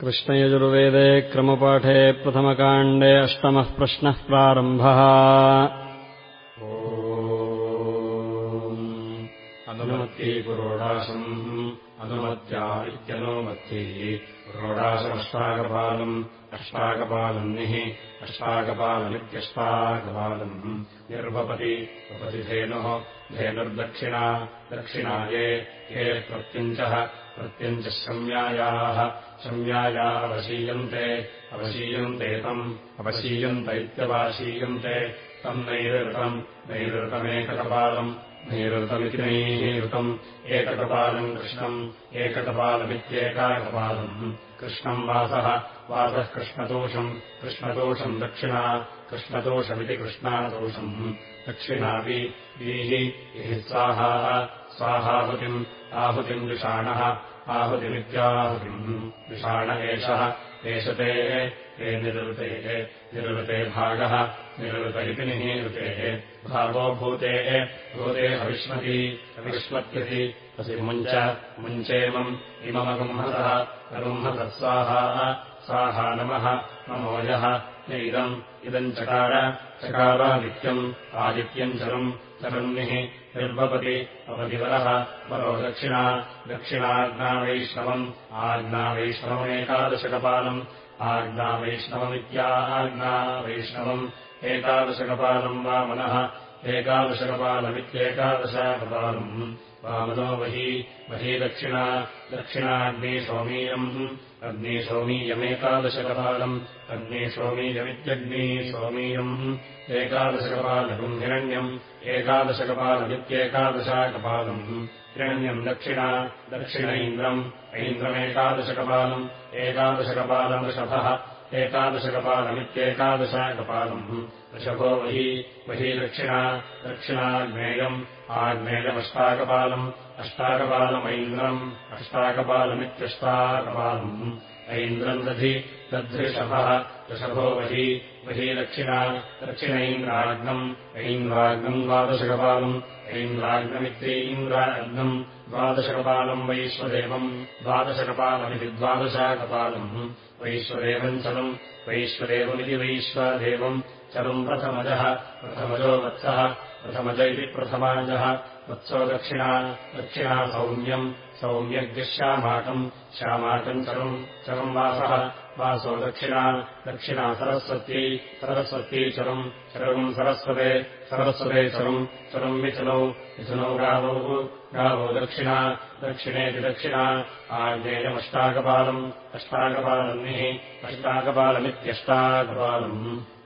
कृष्णयजुर्वेदे क्रमपाठे प्रथमकाण्डे अष्टमः प्रश्नः प्रारम्भः। अनुमत्यै पुरोडाशम् अनुमत्या इत्यनुमत्यै पुरोडाशमष्टाकपालम् अष्टाकपालन्निः अष्टाकपालमित्यष्टाकपालम् निर्वपति वपति धेनुः धेनुर्दक्षिणा दक्षिणाये ये प्रत्यञ्चः प्रत्यञ्चः शम्यायाः शम्याया अवशीयन्ते अवशीयन्ते तम् अवशीयन्त इत्यवाशीयन्ते तम् नैरृतम् नैरृतमेककपालम् नैरृतमिति नैरृतम् एककपालम् कृष्णम् एककपालमित्येकाकपालम् कृष्णम् वासः वासः कृष्णतोषम् कृष्णतोषम् दक्षिणा कृष्णतोषमिति कृष्णातोषम् दक्षिणापि वीः इह स्वाहाः स्वाहाहुतिम् आहुतिम् विषाणः आहुतिमित्याहुतिम् विषाण एषः एषते ते निरुतेः निरुते भागः निरुत इति निहीरुतेः भागो भूतेः भूते हविष्मती अविष्मत्यति असि मुञ्च मुञ्चेमम् इममगुंहतः अगुंहतः स्वाहाः स्वाहा नमः नमोजः य इदम् इदम् चकार चकारादित्यम् आदित्यम् चरम् चरन्निः निर्वपति अवधिवरः वरो दक्षिणा दक्षिणाज्ञावैष्णवम् आज्ञावैष्णवमेकादशकपालम् आज्ञावैष्णवमित्या आज्ञावैष्णवम् एकादशकपालम् वामनः एकादशकपालमित्येकादशकपालम् वामनो वही वही दक्षिणा दक्षिणाग्निसोमीयम् अग्निसोमीयमेकादशकपालम् अग्निसोमीयमित्यग्निसोमीयम् एकादशकपालकम् हिरण्यम् एकादशकपालमित्येकादशाकपालम् हिरण्यम् दक्षिणा दक्षिण इन्द्रम् ऐन्द्रमेकादशकपालम् एकादशकपालम् ऋषभः एकादशकपालमित्येकादशाकपालम्। वही दक्षिणा दक्षिणाग्नेयम् आग्नेयमष्टाकपालम् अष्टाकपालमैन्द्रम् अष्टाकपालमित्यष्टाकपालम्। ऐन्द्रम् दधि दध्रिषभः ऋषभो वही वही दक्षिणा दक्षिणैन्द्राग्नम् ऐन्द्राग्नम् द्वादशकपालम् ऐन्द्राग्नमित्यैन्द्राग्नम् द्वादशकपालम् वैश्वदेवम् द्वादशकपालमिति द्वादशाकपालम् वैश्वदेवम् चलम् वैश्वदेवमिति वैश्वदेवम् चलम् प्रथमजः प्रथमजो वत्सः प्रथमज इति प्रथमाजः वत्सो दक्षिणा दक्षिणा सौम्यम् सौम्यग्श्यामाकम् श्यामाकम् चलम् चलम् वासः वासो दक्षिणा दक्षिणा सरस्वती सरस्वती चलम् चरम् सरस्वते सरस्वते चलम् चलम् विचलौ विचलौ गावौ गावो दक्षिणा दक्षिणेति दक्षिणा आज्ञेयमष्टाकपालम् अष्टाकपालन्निः अष्टाकपालमित्यष्टाकपालम्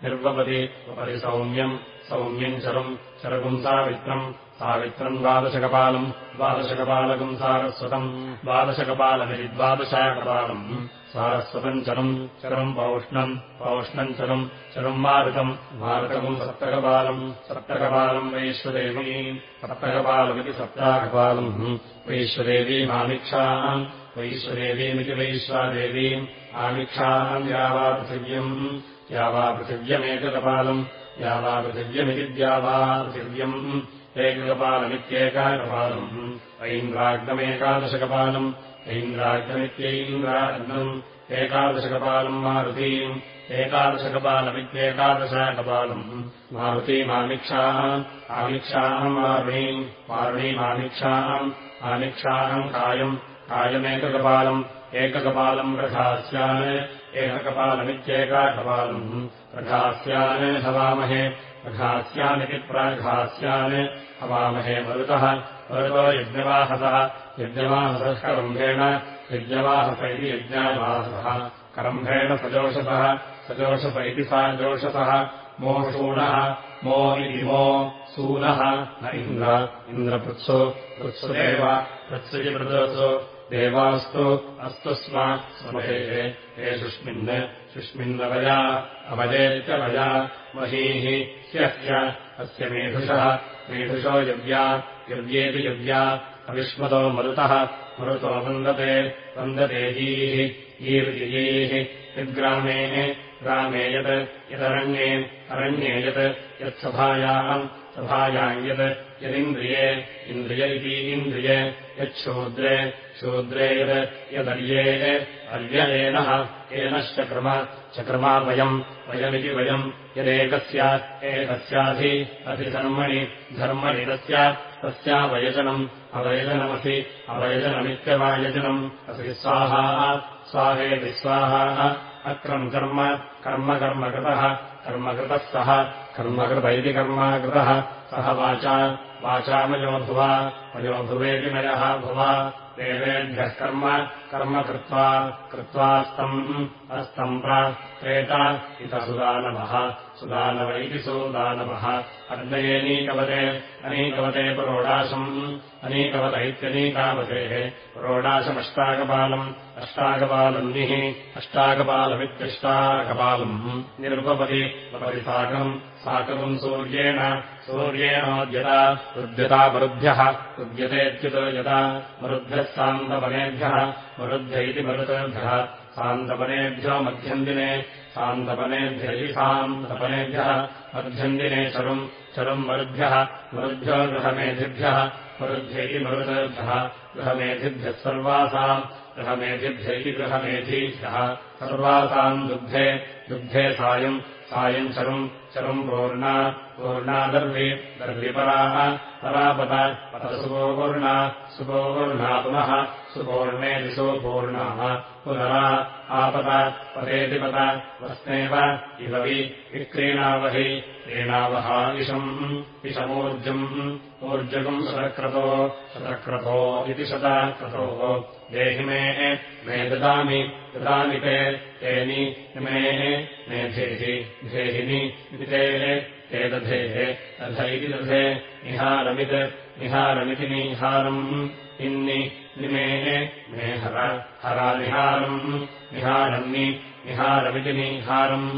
निर्वपति उपरि सौम्यम् सौम्यम् चरम् चरगुम् सावित्रम् सावित्रम् द्वादशकपालम् द्वादशकपालकम् सारस्वतम् द्वादशकपालमिति द्वादशाकपालम् सारस्वतम् चरम् चरम् पौष्णम् पौष्णम् चरम् चरम् मारुतम् मारुतकम् सप्तकपालम् सप्तकपालम् वैश्वदेवीम् सप्तकपालमिति सप्ताकपालम्। वैश्वदेवीमामिक्षाम् वैश्वदेवीमिति वैश्वादेवीम् आमिक्षाम् यावापृथिव्यम् यावापृथिव्यमेककपालम् यावापृथिव्यमिति द्यावापृथिव्यम् एककपालमित्येकाकपालम् ऐन्द्राग्नमेकादशकपालम् ऐन्द्राग्नमित्यैन्द्राग्नम् एकादशकपालम् मारुतीम् एकादशकपालमित्येकादशाकपालम्। मारुतीमामिक्षाम् आमिक्षाम् मारुणीम् मारुणीमामिक्षाम् आमिक्षाम् कायम् कायमेककपालम् एककपालम् रथास्यान् एककपालमित्येकाकपालम्। रथास्यान् हवामहे रघास्यामिति प्राघास्यान् हवामहे मरुतः। मरुतो यज्ञवाहसः। यज्ञवाहसः करम्भेण यज्ञवाहस इति यज्ञावाहसः। करम्भेण सजोषसः। सजोषस इति सा जोषसः। मो शूनः मो सूनः। न इन्द्र। इन्द्रपृत्सु। पृत्सुदेव पृत्सुजि पृदसु देवास्तु। अस्तु स्म। स्महेः हे शुष्मिन् शुष्मिन्नवया अवजेत्यवया महीः ह्यस्य अस्य मेधुषः। मेधुषो यव्या। यव्येति यव्या। अविष्मतो मरुतः। मरुतो वन्दते। वन्दते जीः ईर्ययीः यद्ग्रामे रामे यत्। यदरण्ये। अरण्ये यत्। यत्सभायाम्। सभायाम् यत् यदिन्द्रिये इन्द्रिय इति इन्द्रिये यच्छूद्रे शूद्रे यत् यदर्ये अर्ययेनः येनश्चक्रमा चक्रमा वयम् वयमिति वयम् यदेकस्य एकस्याधि अधिधर्मणि धर्मणि तस्य तस्यावयजनम् अवयजनमसि अवयजनमित्यवायजनम् असि स्वाहा स्वाहेति स्वाहा अक्रम् कर्म कर्म कर्मकृतः सः कर्मकृत इति कर्माकृतः सः वाचा वाचामयो भुवा मयो भुवा देवेभ्यः कर्म कर्म कृत्वा कृत्वास्तम् अस्तम् प्रेत इत सुदानवः। सुदानव इति सुदानवः अग्नयेनीकवते अनीकवते पुरोडाशम्। अनीकवत इत्यनीकावतेः पुरोडाशमष्टाकपालम् अष्टाकपालम् निः अष्टाकपालमित्यष्टाकपालम् निरुपपति उपरि साकम् सूर्येण सूर्येणोद्यता रुद्यता मरुद्भ्यः। रुद्यतेत्युतोद्यता मरुद्भ्यः सान्दपनेभ्यः मरुद्भ्य इति मरुतेभ्यः सान्दपनेभ्यो मध्यन्दिने सान्दपनेभ्य इति सान्दपनेभ्यः मध्यन्दिने चरुम् चरुम् मरुद्भ्यः मरुद्भ्यो गृहमेधिभ्यः मरुद्भ्य इति मरुतेभ्यः गृहमेधिभ्यः सर्वासाम् गृहमेधिभ्य गृहमेधीभ्यः सर्वासाम् दुग्धे दुग्धे सायम् सायम् चरुम् चरुम् पूर्णा पूर्णा दर्वि दर्विपराः परापत पतसुपोपूर्णा सुपोपूर्णा पुनः सुपूर्णेति सुपूर्णाः पुनरा आपत पतेतिपत वस्नेव इव वि विक्रीणावहि क्रीणावः इषम् इषमूर्जम् ऊर्जकम् शतक्रतो शतक्रतो इति शतक्रतोः देहि मे मे ददामि ददामि ते तेनि मे मेधेः धेहिनि इति ते दधेः इति दधे निहारमित् निहारमिति निहारम् इन्नि निमेः मे हर हरानिहारम् निहारन्नि निहारमिति निहारम्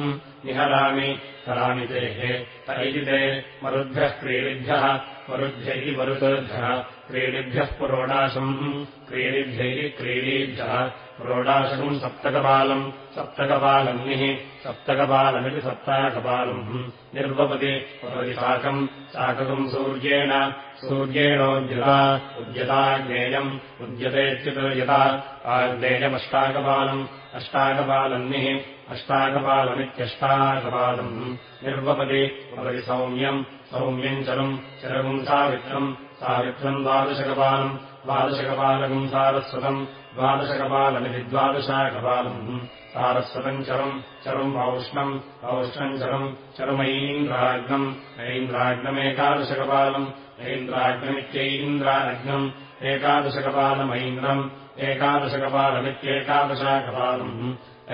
निहरामि हरामि तेः त इति ते मरुद्भ्यः क्रीडिभ्यः मरुद्भ्य इति मरुतेभ्यः क्रीडिभ्यः पुरोडाशम्। क्रीडिभ्यैः क्रीडीभ्यः पुरोडाशकम् सप्तकपालम्। सप्तकपालम् निः सप्तकपालमिति सप्ताकपालम्। निर्वपति उपरि साकम् साककम् सूर्येण सूर्येणोद्यता उद्यताज्ञेयम् उद्यतेत्युपयता आग्नेयमष्टाकपालम्। अष्टाकपालम् निः अष्टाकपालमित्यष्टाकपालम्। निर्वपति उपरि सौम्यम् सौम्यम् चरुम् चरगुम् सावित्रम् सावित्रम् द्वादशकपालम् द्वादशकपालकम् सारस्वतम् द्वादशकपालमिति द्वादशाकपालम् सारस्वतम् चरुम् चरुम् औष्णम् औष्णम् चरुम् चरुमैन्द्राग्नम् ऐन्द्राग्नमेकादशकपालम् ऐन्द्राग्नमित्यैन्द्राग्नम् एकादशकपालमैन्द्रम् एकादशकपालमित्येकादशाकपालम्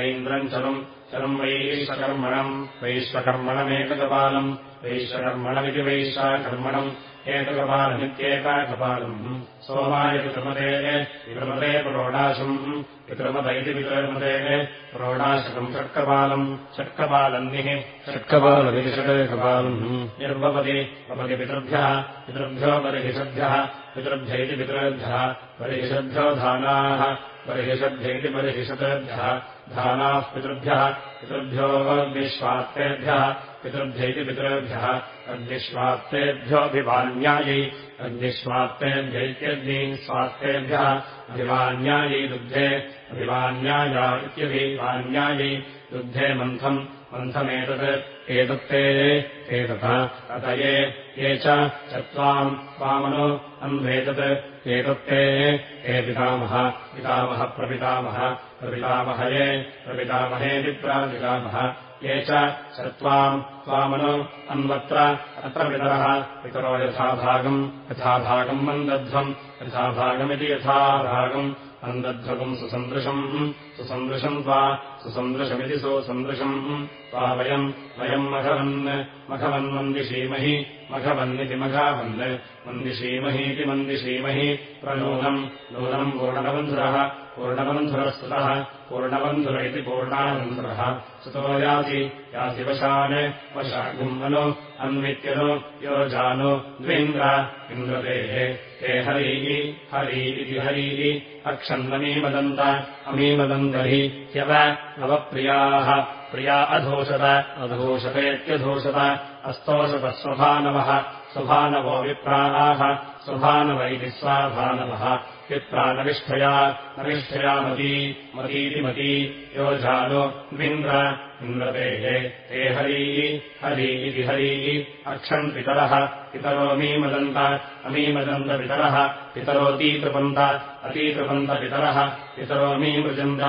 ऐन्द्रम् चरुम् चरुम् वैश्वकर्मणम् वैश्वकर्मणमेककपालम् वैश्वकर्मणमिति वैश्वाकर्मणम् एककपालमित्येकाकपालम् सोमाय पितृमते विक्रमते प्रोडाशम् पितृमत इति पितृमते प्रोडाशकम् षट्कपालम्। षट्कपालन्निः षट्कपालमिति षडेकपालम् निर्वपति वपति पितृभ्यः पितृभ्यो परिहिषद्भ्यः पितृभ्य इति पितृभ्यः परिहिषद्भ्यो धानाः परिहिषद्भ्य इति परिहिषतेभ्यः धानाः पितृभ्यः पितृभ्यो विश्वात्तेभ्यः पितृभ्य अग्निष्वात्तेभ्योऽभिवान्यायै अग्निष्वात्तेभ्यैत्यग्नि स्वात्तेभ्यः अभिवान्यायै दुग्धे अभिवान्याया इत्यभिवान्यायै दुग्धे मन्थम् मन्थमेतत् एतत्ते एतत् अत ये ये च त्वाम् त्वामनु अन्वेतत् एतत्ते हे पितामह पितामह प्रपितामह प्रपितामहये प्रपितामहेति प्रापितामह ये च त्वाम् त्वामनु अन्वत्र अत्र पितरः पितरो यथाभागम् यथाभागम् मन्दध्वम् यथाभागमिति यथाभागम् अन्दध्वकम् सुसन्दृशम्। सुसन्दृशम् त्वा सुसन्दृशमिति सुसन्दृशम्। त्वा वयम् वयम् मघवन् मघवन्वन्दिशीमहि मघवन्निति मघावन्। मन्दिशीमहीति मन्दिशीमहि प्रनूनम् नूनम् पूर्णबन्धुरः पूर्णबन्धुरस्तुतः पूर्णबन्धुर इति पूर्णाबन्धुरः सुतो याति याति वशान् वशागुम् अनु अन्वित्यनु यो जानु द्वेन्द्र इन्द्रतेः ते हरीः हरी इति हरीः अक्षन्नमीमदन्त अमीमदन्तहि ह्यव नवप्रियाः। प्रिया अधूषत अधूषतेत्यधूषत अस्तोषतः स्वभानवः स्वभानवो विप्राणाः स्वभानव इति स्वाभानवः विप्रानविष्ठया नविष्ठया मती मतीति मती योजानो द्विन्द्र इन्द्रतेः ते हरी हरी इति हरी अक्षम् पितरः पितरो मीमदन्त अमीमदन्तपितरः पितरोऽतीतृपन्त अतीतृपन्तपितरः पितरो मीमृजन्त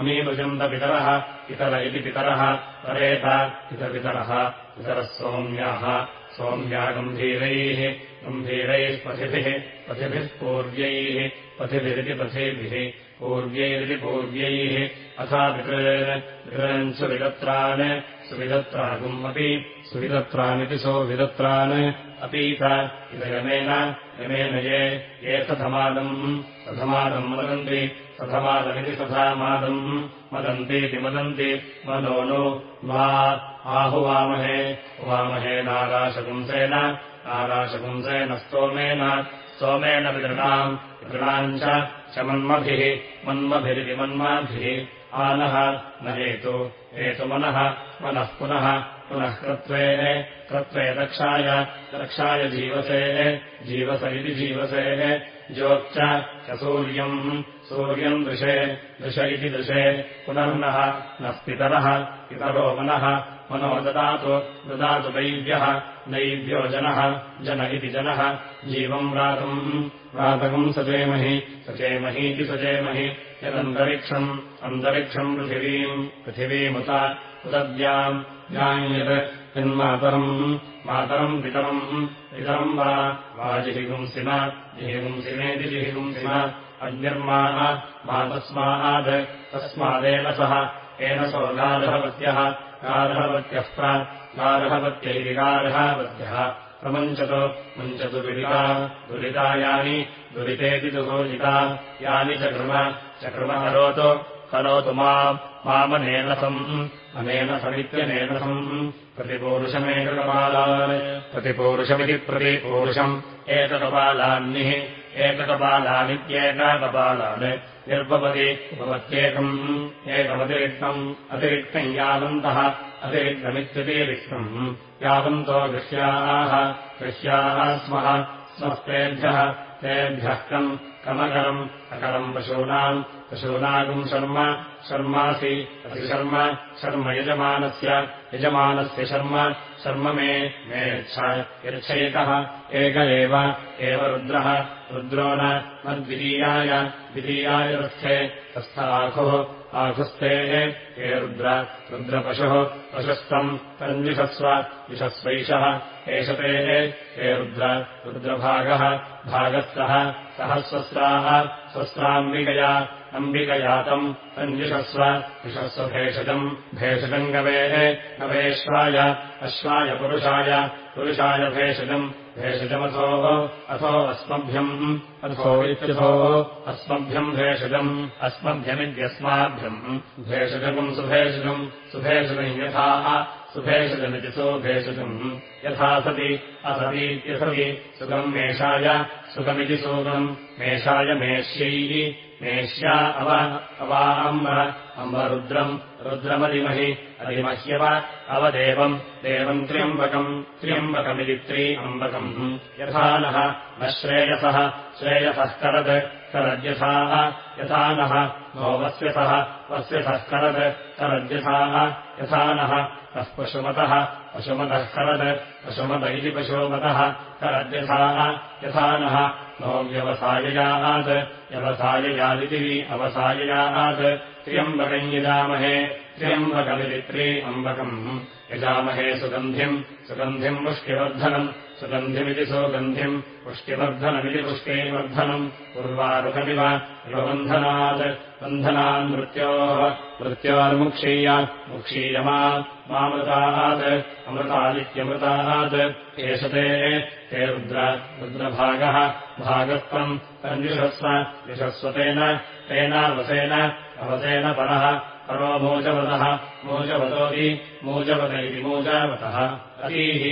अमीमृजन्तपितरः पितर इति पितरः परेत पितपितरः पितरः सोम्याः सोम्या गम्भीरैः गम्भीरैः पथिभिः पथिभिः पूर्व्यैः पथिभिरिति पथिभिः पूर्व्यैरिति पूर्व्यैः अथा पितॄन् सुविदत्रान् सुविदत्रागुम् अपि सुविदत्रानिति सोविदत्रान् अपीत इद यमेन यमेन ये ये सधमादम् सधमादम् वदन्ति सधमादमिति सधामादम् मदन्तीति मदन्ति मनो नो वा आहुवामहे उवामहे नाराशपुंसेन स्तोमेन स्तोमेन विदृणाम् विदृणाम् च मन्मभिः मन्मभिरिति मन्माभिः आनः न हेतु हेतु मनः मनः पुनः कृत्वे कृत्वे रक्षाय रक्षाय जीवसेः जीवस इति जीवसेः ज्योच्च च सूर्यम् सूर्यम् दृशे दृश इति दृशे पुनर्नः नः पितरः पितरो मनः मनो ददातु ददातु दैव्यः नैव्यो जनः जन इति जनः जीवम् रातम् रातकम् सचेमहि सचेमहीति सचेमहि यदन्तरिक्षम् अन्तरिक्षम् पृथिवीम् पृथिवीमुत यत् यन्मातरम् मातरम् पितरम् पितरम् वा वाजिहिगुंसिम जिहिगुंसिमेति जिहिगुंसिम अग्निर्माः मा तस्मात् तस्मादेन सह एनसो गार्हवत्यः गार्हवत्यः प्र गार्हवत्यैति गार्हावत्यः प्रमञ्चतु मुञ्चतु दुरिता दुरिता यानि दुरितेति दुहोजिता यानि च कृम च कृम करोतु करोतु माम् मामनेनसम् अनेनसमित्यनेनसम्। प्रतिपूरुषमेककपालान् प्रतिपूरुषमिति प्रतिपूरुषम् एककपालान्निः एककपालानित्येककपालान् निर्भवति भवत्येकम् एकमतिरिक्तम् अतिरिक्तम् यावन्तः अतिरिक्तमित्यतिरिक्तम् यावन्तो गृह्याः गृह्याः स्मः स्मस्तेभ्यः तेभ्यः कम् कमकरम् अकरम् पशूनाम् पशूनागम् शर्म शर्मासि अतिशर्म शर्म यजमानस्य यजमानस्य शर्म शर्म मे मे यच्छैकः एक एव रुद्रः रुद्रो न मद्वितीयाय द्वितीयाय रस्थे तस्थाखुः आखुस्ते हे रुद्र रुद्रपशुः पशुस्तम् तन्विषस्व विषस्वैषः एषते हे रुद्र रुद्रभागः भागस्तः सह स्वस्राः स्वस्राम्बिकया अम्बिकयातम् तन्विषस्व विषस्वभेषजम् भेषजम् गवेः गवेश्वाय अश्वाय पुरुषाय पुरुषाय भेषजम् भेषजमथोः अथो अस्मभ्यम् अथो इत्यथोः अस्मभ्यम् भेषजम् अस्मभ्यमित्यस्माभ्यम् भेषजकम् सुभेषजम् सुभेषजम् यथा सुभेषजमिति सुभेषजम् यथा सति असतीत्यसति सुखम् मेषाय सुखमिति सुखम् मेषाय मेष्यैः मेष्या अव अवाम्ब अम्ब रुद्रम् रुद्रमदिमहि अधिमह्यव अवदेवम् देवम् त्र्यम्बकम् त्र्यम्बकमिति त्रि अम्बकम्। यथा नः न श्रेयसः श्रेयसः करद् करद्यथाः यथा नः नो वस्यसः वस्यसः करद् करद्यथाः यथा नः नः पशुमतः पशुमतः करद् पशुमत इति पशुमतः करद्यथाः यथा नः नो व्यवसाययात् व्यवसाययादिति अवसाययात् त्र्यम्बकम् यजामहे त्र्यम्बकमिति त्रि अम्बकम् यजामहे सुगन्धिम् सुगन्धिम् पुष्टिवर्धनम् सुगन्धिमिति सुगन्धिम् पुष्टिवर्धनमिति पुष्टिवर्धनम् उर्वारुकमिव इवबन्धनात् बन्धनान् मृत्योः मृत्योर्मुक्षीय मुक्षीयमा मामृतात् अमृतादित्यमृतात् एषते ते रुद्र रुद्रभागः भागत्वम् तन्विषस्व विषस्वतेन तेनावसेन अवसेन परः परो मोजवतः मोजवतोऽपि मोजवत इति मोजावतः। अतीः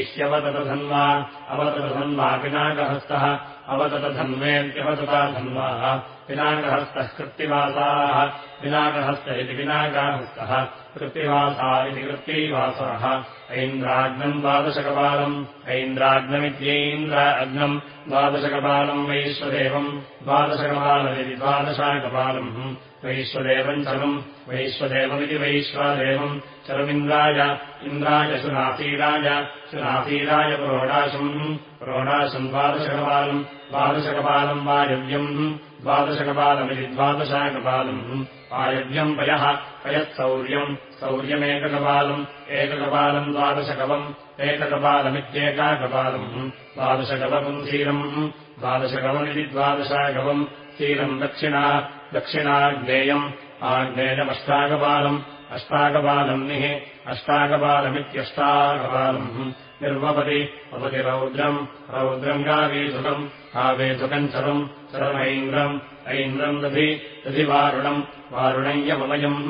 इष्यवततधन्वा अवततधन्वा पिनाकहस्तः अवततधन्वेत्यवतता धन्वाः पिनाकहस्तः कृत्तिवासाः पिनाकहस्त इति पिनाकाहस्तः कृत्तिवासा इति कृत्तिवासः। ऐन्द्राग्नम् द्वादशकपालम्। ऐन्द्राग्नमित्यैन्द्र अग्नम्। द्वादशकपालम् वैश्वदेवम्। द्वादशकपालमिति द्वादशाकपालम्। वैश्वदेवम् चलम्। वैश्वदेवमिति वैश्वदेवम्। चलमिन्द्राय। इन्द्राय सुनासीराय सुनासीराय प्रोडाशम् प्रोडाशम् द्वादशकपालम्। द्वादशकपालम् वायव्यम् द्वादशकपालमिति द्वादशाकपालम्। वायव्यम् पयः पयःसौर्यम् सौर्यमेककपालम् एककपालम् द्वादशकवम् एककपालमित्येकाकपालम्। द्वादशकवम् क्षीरम् द्वादशकवमिति द्वादशाकवम्। क्षीरम् दक्षिणा दक्षिणाग्नेयम्। आग्नेयमष्टाकपालम् अष्टाकपालम् निः अष्टाकपालमित्यष्टाकपालम् निर्वपति वपति रौद्रम् रौद्रम् गावेसुकम् आवेसुकम् चलम् चलमैन्द्रम् ऐन्द्रम् दधि दधि वारुणम् वारुणम् यवमयम्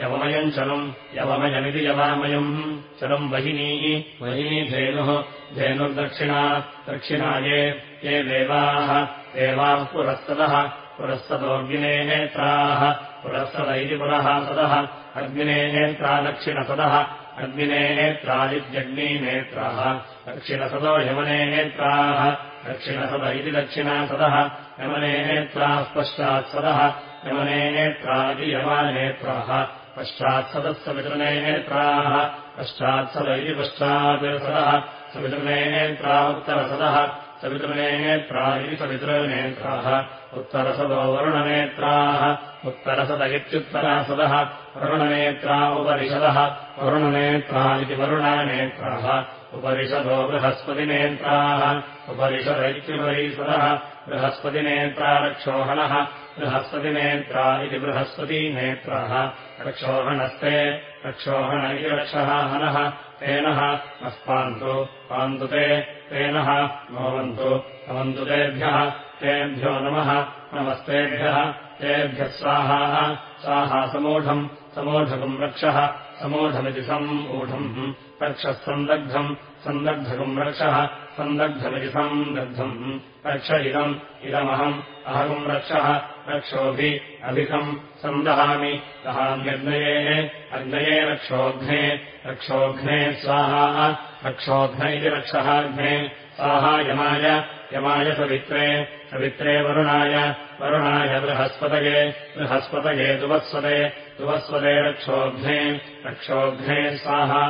यवमयम् चलम् यवमयमिति यवामयम्। चलम् वहिनीः वहिनी धेनुः धेनुर्दक्षिणा दक्षिणा ये ये देवाः देवाः पुरस्तदः पुरस्तदोऽग्निने नेत्राः पुरस्तद इति पुरः सदः अग्निने नेत्रा दक्षिणसदः नेत्रादित्यग्निनेत्राः दक्षिणसदो इति दक्षिणासदः यमने नेत्राः पश्चात्सदः यमने नेत्रादि यमानेत्राः पश्चात्सदः सवितृणे नेत्राः पश्चात्सद इति पश्चात्सदः सवितृणे नेत्रा उत्तरसदः सवितृणे नेत्रा इति सवितृनेत्राः उत्तरसदो वरुणनेत्राः उत्तरसद इत्युत्तरासदः वरुणनेत्रा उपरिषदः। वरुणनेत्रा इति वरुणानेत्राः। उपरिषदो बृहस्पतिनेत्राः। उपरिषद इत्युपरिषदः बृहस्पतिनेत्रा रक्षोहणः बृहस्पतिनेत्रा इति बृहस्पतीनेत्राः। रक्षोहणस्ते रक्षोहण इति रक्षहाहनः। तेनः नस्पान्तु पान्तु ते तेनः भवन्तु तेभ्यः। तेभ्यो नमः नमस्तेभ्यः तेभ्यः स्वाहाः। स्वाहा समूढम् समूढकम् रक्षः समूढमिति समूढम् रक्षः सन्दग्धम् सन्दग्धकम् रक्षः सन्दग्धमिति सन्दग्धम् रक्ष इदम् इदमहम् अहम् रक्षः रक्षोभि अभिकम् सन्दहामि दहाम्यग्नये अग्नये रक्षोघ्ने रक्षोघ्ने स्वाहा रक्षोघ्न इति रक्षहाघ्ने स्वाहा यमाय यमाय सवित्रे सवित्रे वरुणाय वरुणाय बृहस्पतये बृहस्पतये दुवत्सदे दुवस्वदे रक्षोघ्ने रक्षोघ्ने स्वाहा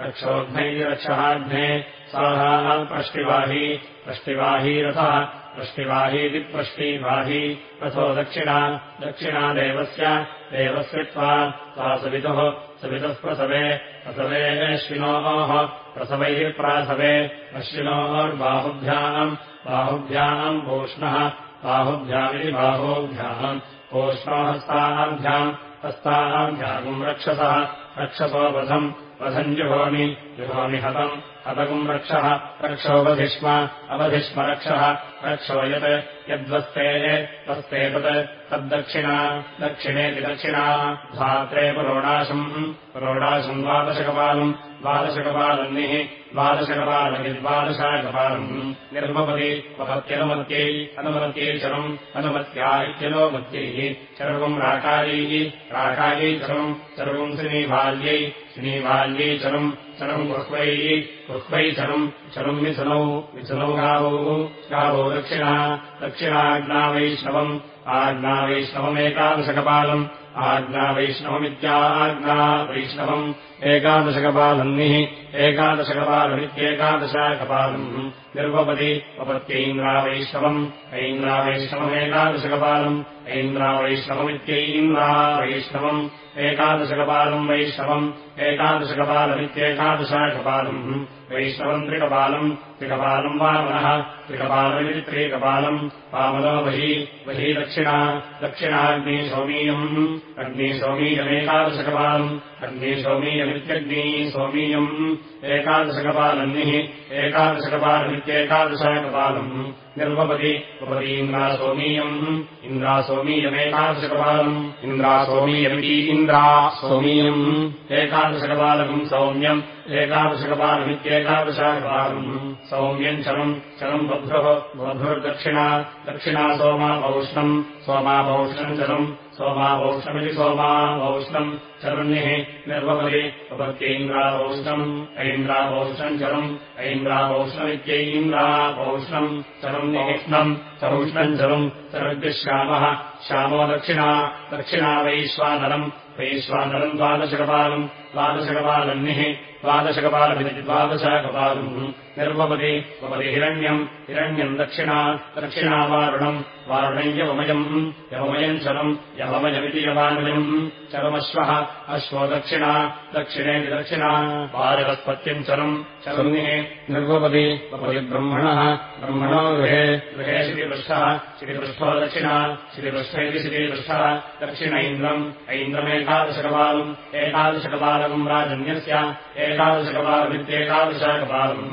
रक्षोघ्नै रक्षहाघ्ने स्वाहा प्रष्टिवाही प्रष्टिवाही रथः प्रष्टिवाहीति प्रष्टिवाही रथो दक्षिणा दक्षिणा देवस्य देवस्य त्वा सवितुः सवितुः प्रसवे प्रसवे अश्विनोः प्रसवैः अश्विनोर्बाहुभ्याम् बाहुभ्याम् भूष्णः बाहुभ्यामिति बाहोभ्याम् भूष्णो हस्ताभ्याम् हस्ताभ्यागुम् रक्षसः। रक्षसो वधम्। वधम् जुहोमि। जुहोमि हतम् हतकुम् रक्षः रक्षोऽवधिष्म अवधिष्म रक्षः रक्षो यत् यद्वस्तेः वस्ते तत् तद्दक्षिणा दक्षिणेति दक्षिणा धात्रे पुरोडाशम् पुरोडाशम् द्वादशकपालम् द्वादशकपालन्निः द्वादशकपालमिति द्वादशाकपालम् निर्मपति वपत्यनुमत्यै अनुमत्यै चरम् अनुमत्या इत्यनुमत्यैः। चर्वम् राकायैः राकायै चरम् चर्वम् श्रीनिबाल्यै श्रीनिबाल्यै चरम् चरम् गृह्वैः गृह्वै चरम् चरम् विसनौ विसनौ गावौ गावौ दक्षिणा दक्षिणाग्नावैष्णवम् आज्ञावैष्णवमेकादशकपालम् आज्ञावैष्णवमित्याज्ञा वैष्णवम् एकादशकपालन्निः एकादशकपालमित्येकादशाकपालम् निर्वपति वपत्यैन्द्रावैष्णवम् ऐन्द्रावैष्णवमेकादशकपालम् ऐन्द्रावैष्णवमित्यैन्द्रावैष्णवम् एकादशकपालम् वैष्णवम् एकादशकपालमित्येकादशाकपालम् वैष्णवम् त्रिकपालम् त्रिकपालम् वामनः त्रिकपालमिति त्रिकपालम् वामनो बहि बहि दक्षिणा दक्षिणाग्नि सौमीयम् अग्निसौमीयमित्यग्नि सौमीयम् एकादशकपालन्निः एकादशकपालमित्येकादशकपालम् निर्वपति उपतीन्द्रासोमीयम् इन्द्रासोमीयमेकादशकपालम् इन्द्रासोमीयमिति इन्द्रा सौमीयम् एकादशकपालकम् सौम्यम् एकादशकपालमित्येकादशाकपालम् सौम्यम् चलम् चलम् बभ्रुः बभ्रुर्दक्षिणा दक्षिणा सोमापौष्णम् सोमापौष्णम् चलम् सोमापौष्णमिति सोमापौष्णम् चरुण्यः निर्वपदि उपत्यैन्द्रापौष्णम् ऐन्द्रापौष्णम् चलम् ऐन्द्रापौष्णमित्यैन्द्रापौष्णम् चरुण्यौष्णम् चौष्णम् चलम् चरुद्यश्यामः श्यामो दक्षिणा दक्षिणा वैश्वानरम् वैश्वानरम् द्वादशकपालम् द्वादशकपालन्निः द्वादशकपालमिति द्वादशकपालम् निर्वपति वपति हिरण्यम् हिरण्यम् दक्षिणा दक्षिणा वारुणम् वारुणम् यवमयम् यवमयम् चलम् यवमयमिति यवामयम् चलमश्वः अश्वो दक्षिणा दक्षिणेति दक्षिणा वारवत्पत्तिम् चलम् निर्वपति वपति ब्रह्मणः ब्रह्मणो गृहे गृहे श्रीपृष्ठः श्रीपृष्ठो दक्षिणा श्रीपृष्ठ इति श्रीपृष्ठः दक्षिण इन्द्रम् ऐन्द्रमेकादशकपालम् एकादशकपालकम् राजन्यस्य एकादशकपालमित्येकादशकपालम्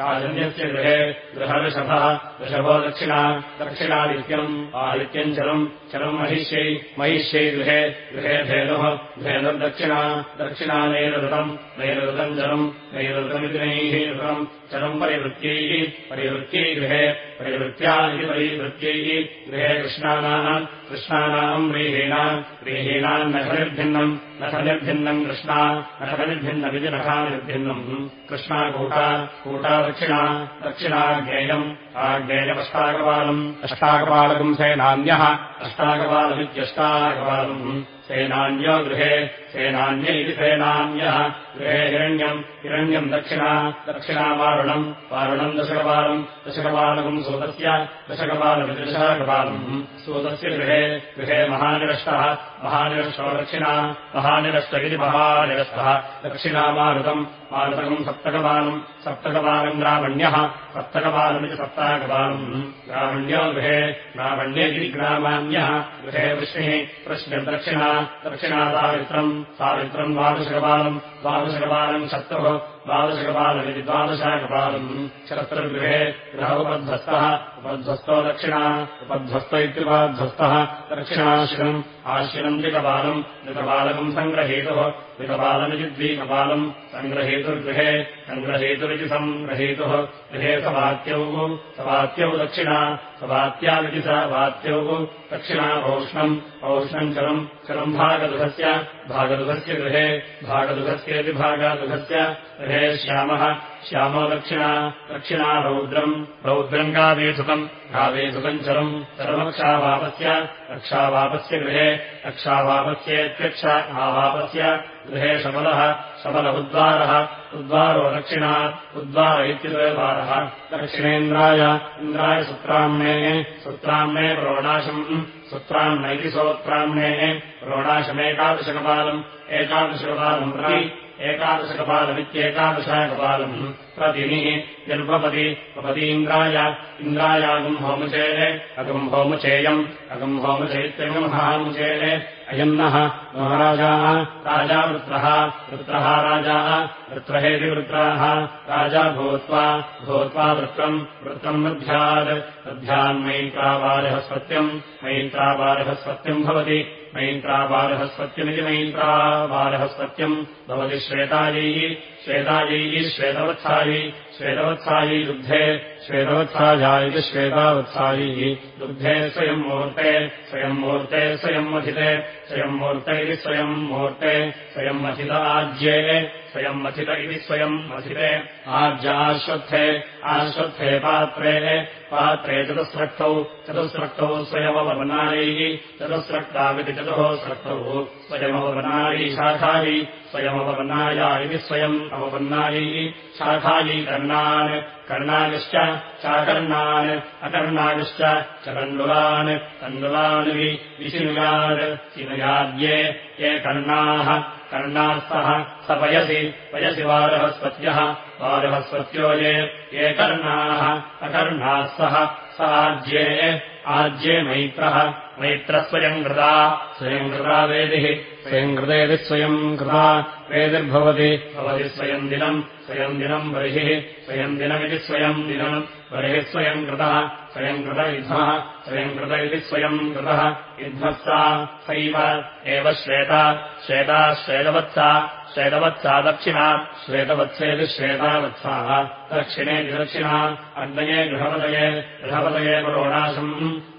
राजन्यस्य गृहे गृहऋषभः ऋषभो दक्षिणा दक्षिणादित्यम् आदित्यम् चलम् चलम् महिष्यै महिष्यै गृहे गृहे धेनुः धेनुर्दक्षिणा दक्षिणा नैरृतम् नैरृतम् जलम् नैरृतमिति नैः ऋतम् चलम् परिवृत्त्यैः परिवृत्त्यै गृहे परिवृत्त्या इति परिवृत्त्यैः गृहे कृष्णानाम् कृष्णानाम् व्रीहीणाम् व्रीहीणाम् नखनिर्भिन्नम् नखनिर्भिन्नम् कृष्णा नखनिर्भिन्नमिति नखानिर्भिन्नम् कृष्णाकूटा कूटा दक्षिणा दक्षिणाज्ञेयम् आज्ञेयमष्टाकपालम् अष्टाकपालकम् सेनान्यः। अष्टाकपालमित्यष्टाकपालम् सेनान्यो गृहे। सेनान्य इति सेनान्यः। गृहे हिरण्यम्। हिरण्यम् दक्षिणा। दक्षिणा वारुणम्। दशकपालम्। दशकपालकम् सूतस्य। दशकपालमिति दशकपालम् सूतस्य गृहे। गृहे महानिरष्टः। महानिरष्टो दक्षिणा। महानिरष्ट इति महानिरस्तः दक्षिणा मारुतम् मारुतकम् सप्तकपालम् सप्तकपालम् ग्रामण्यः सप्तकपालमिति सप्ताकपालम्। ग्रामण्यो गृहे ग्रामण्ये इति ग्रामाण्यः गृहे वृष्णिः वृष्णिर्दक्षिणा दक्षिणा सावित्रम् सावित्रम् द्वादशकपालम् द्वादशकपालम् शत्रुः द्वादशकपालमिति द्वादशकपालम् शत्रुगृहे गृहोपध्वस्तः उपध्वस्तो दक्षिणा उपध्वस्त इत्युपाध्वस्तः दक्षिणाश्विनम् आश्विनम् द्विकपालम् द्विकपालकम् सङ्ग्रहेतुः द्विकपालमिति द्विकपालम् सङ्ग्रहेतुर्गृहे सङ्ग्रहेतुरिति सङ्ग्रहेतुः गृहे सवात्यौः सवात्यौ दक्षिणा स वात्यौः दक्षिणा औष्णम् औष्णम् चलम् चलम् भागदुहस्य भागदुहस्य गृहे भागदुहस्येति भागदुहस्य गृहे श्यामः श्यामो दक्षिणा दक्षिणा रौद्रम् कावेसुकम् कावेसुकम् चलम् चलमक्षावापस्य रक्षावापस्य गृहे रक्षावापस्येत्यक्ष आवापस्य गृहे शबलः शबल उद्वारः दक्षिणा उद्वार इत्युद्वारः दक्षिणेन्द्राय इन्द्राय सुत्राम्णे सुत्राम्णे प्रोणाशम् सुत्राम्ण इति सोत्राम्णे प्रोणाशमेकादशकपालम् एकादशकपालम् प्रति एकादशकपालमित्येकादशकपालम् प्रतिनिः उपपतीन्द्राय इन्द्रायागम् होमुचेः अगम् होमुचेयम् अगम् होमुचैत्यगम् हामुचेः अयन्नः महाराजाः राजा वृत्रः वृत्रः राजाः वृत्रहेति वृत्राः राजा भूत्वा भूत्वा वृत्रम् वृत्रम् वृद्ध्यात् वृद्ध्यान्मैत्रावारः सत्यम् मैत्रावारः सत्यम् भवति मैत्रावारहस्पत्यमिति मैत्रावारहस्पत्यम् भवति श्वेतायैः श्वेतायैः श्वेतवत्सायै श्वेतवत्सायै दुग्धे श्वेतवत्साया इति श्वेतावत्सायैः। दुग्धे स्वयम् मूर्ते स्वयम् मूर्ते स्वयम् मथिते स्वयम् मूर्त इति स्वयम् मूर्ते स्वयम् मथित आज्ये स्वयम् मथित इति स्वयम् मथिते। आज्याश्वत्थे आश्वत्थे पात्रे पात्रे चतुस्रक्तौ चतुस्रक्तौ स्वयमवनायैः चतुस्रक्ताविति चतुः स्रक्तौ स्वयमवनायै शाखायै स्वयमवनाया इति स्वयम् अवपन्नायैः शाखायै कर्णान् कर्णानिश्च चाकर्णान् अकर्णानिश्च च तण्डुलान् तण्डुलान् विशिनुयान् शिनुयाद्ये ये कर्णाः कर्णास्तः स पयसि पयसि वारहस्पत्यः वारहस्पत्यो ये ये कर्णाः अकर्णाः सः स आज्ये आज्ये मैत्रः मैत्रः स्वयम् कृता स्वयम् कृता वेदिः स्वयम् कृतेति स्वयम् कृता वेदिर्भवति। भवति स्वयम् दिनम् स्वयम् दिनम् बर्हिः स्वयम् दिनमिति स्वयम् दिनम् बर्हिः स्वयम् कृतः स्वयम् कृत युद्धः स्वयम् कृत इति स्वयम् कृतः युद्धः सा सैव एव श्वेता श्वेता श्वेतवत्सा श्वेतवत्सा दक्षिणा श्वेतवत्सेति श्वेतावत्साः दक्षिणा अग्नये गृहपतये गृहपतये पुरोणाशम्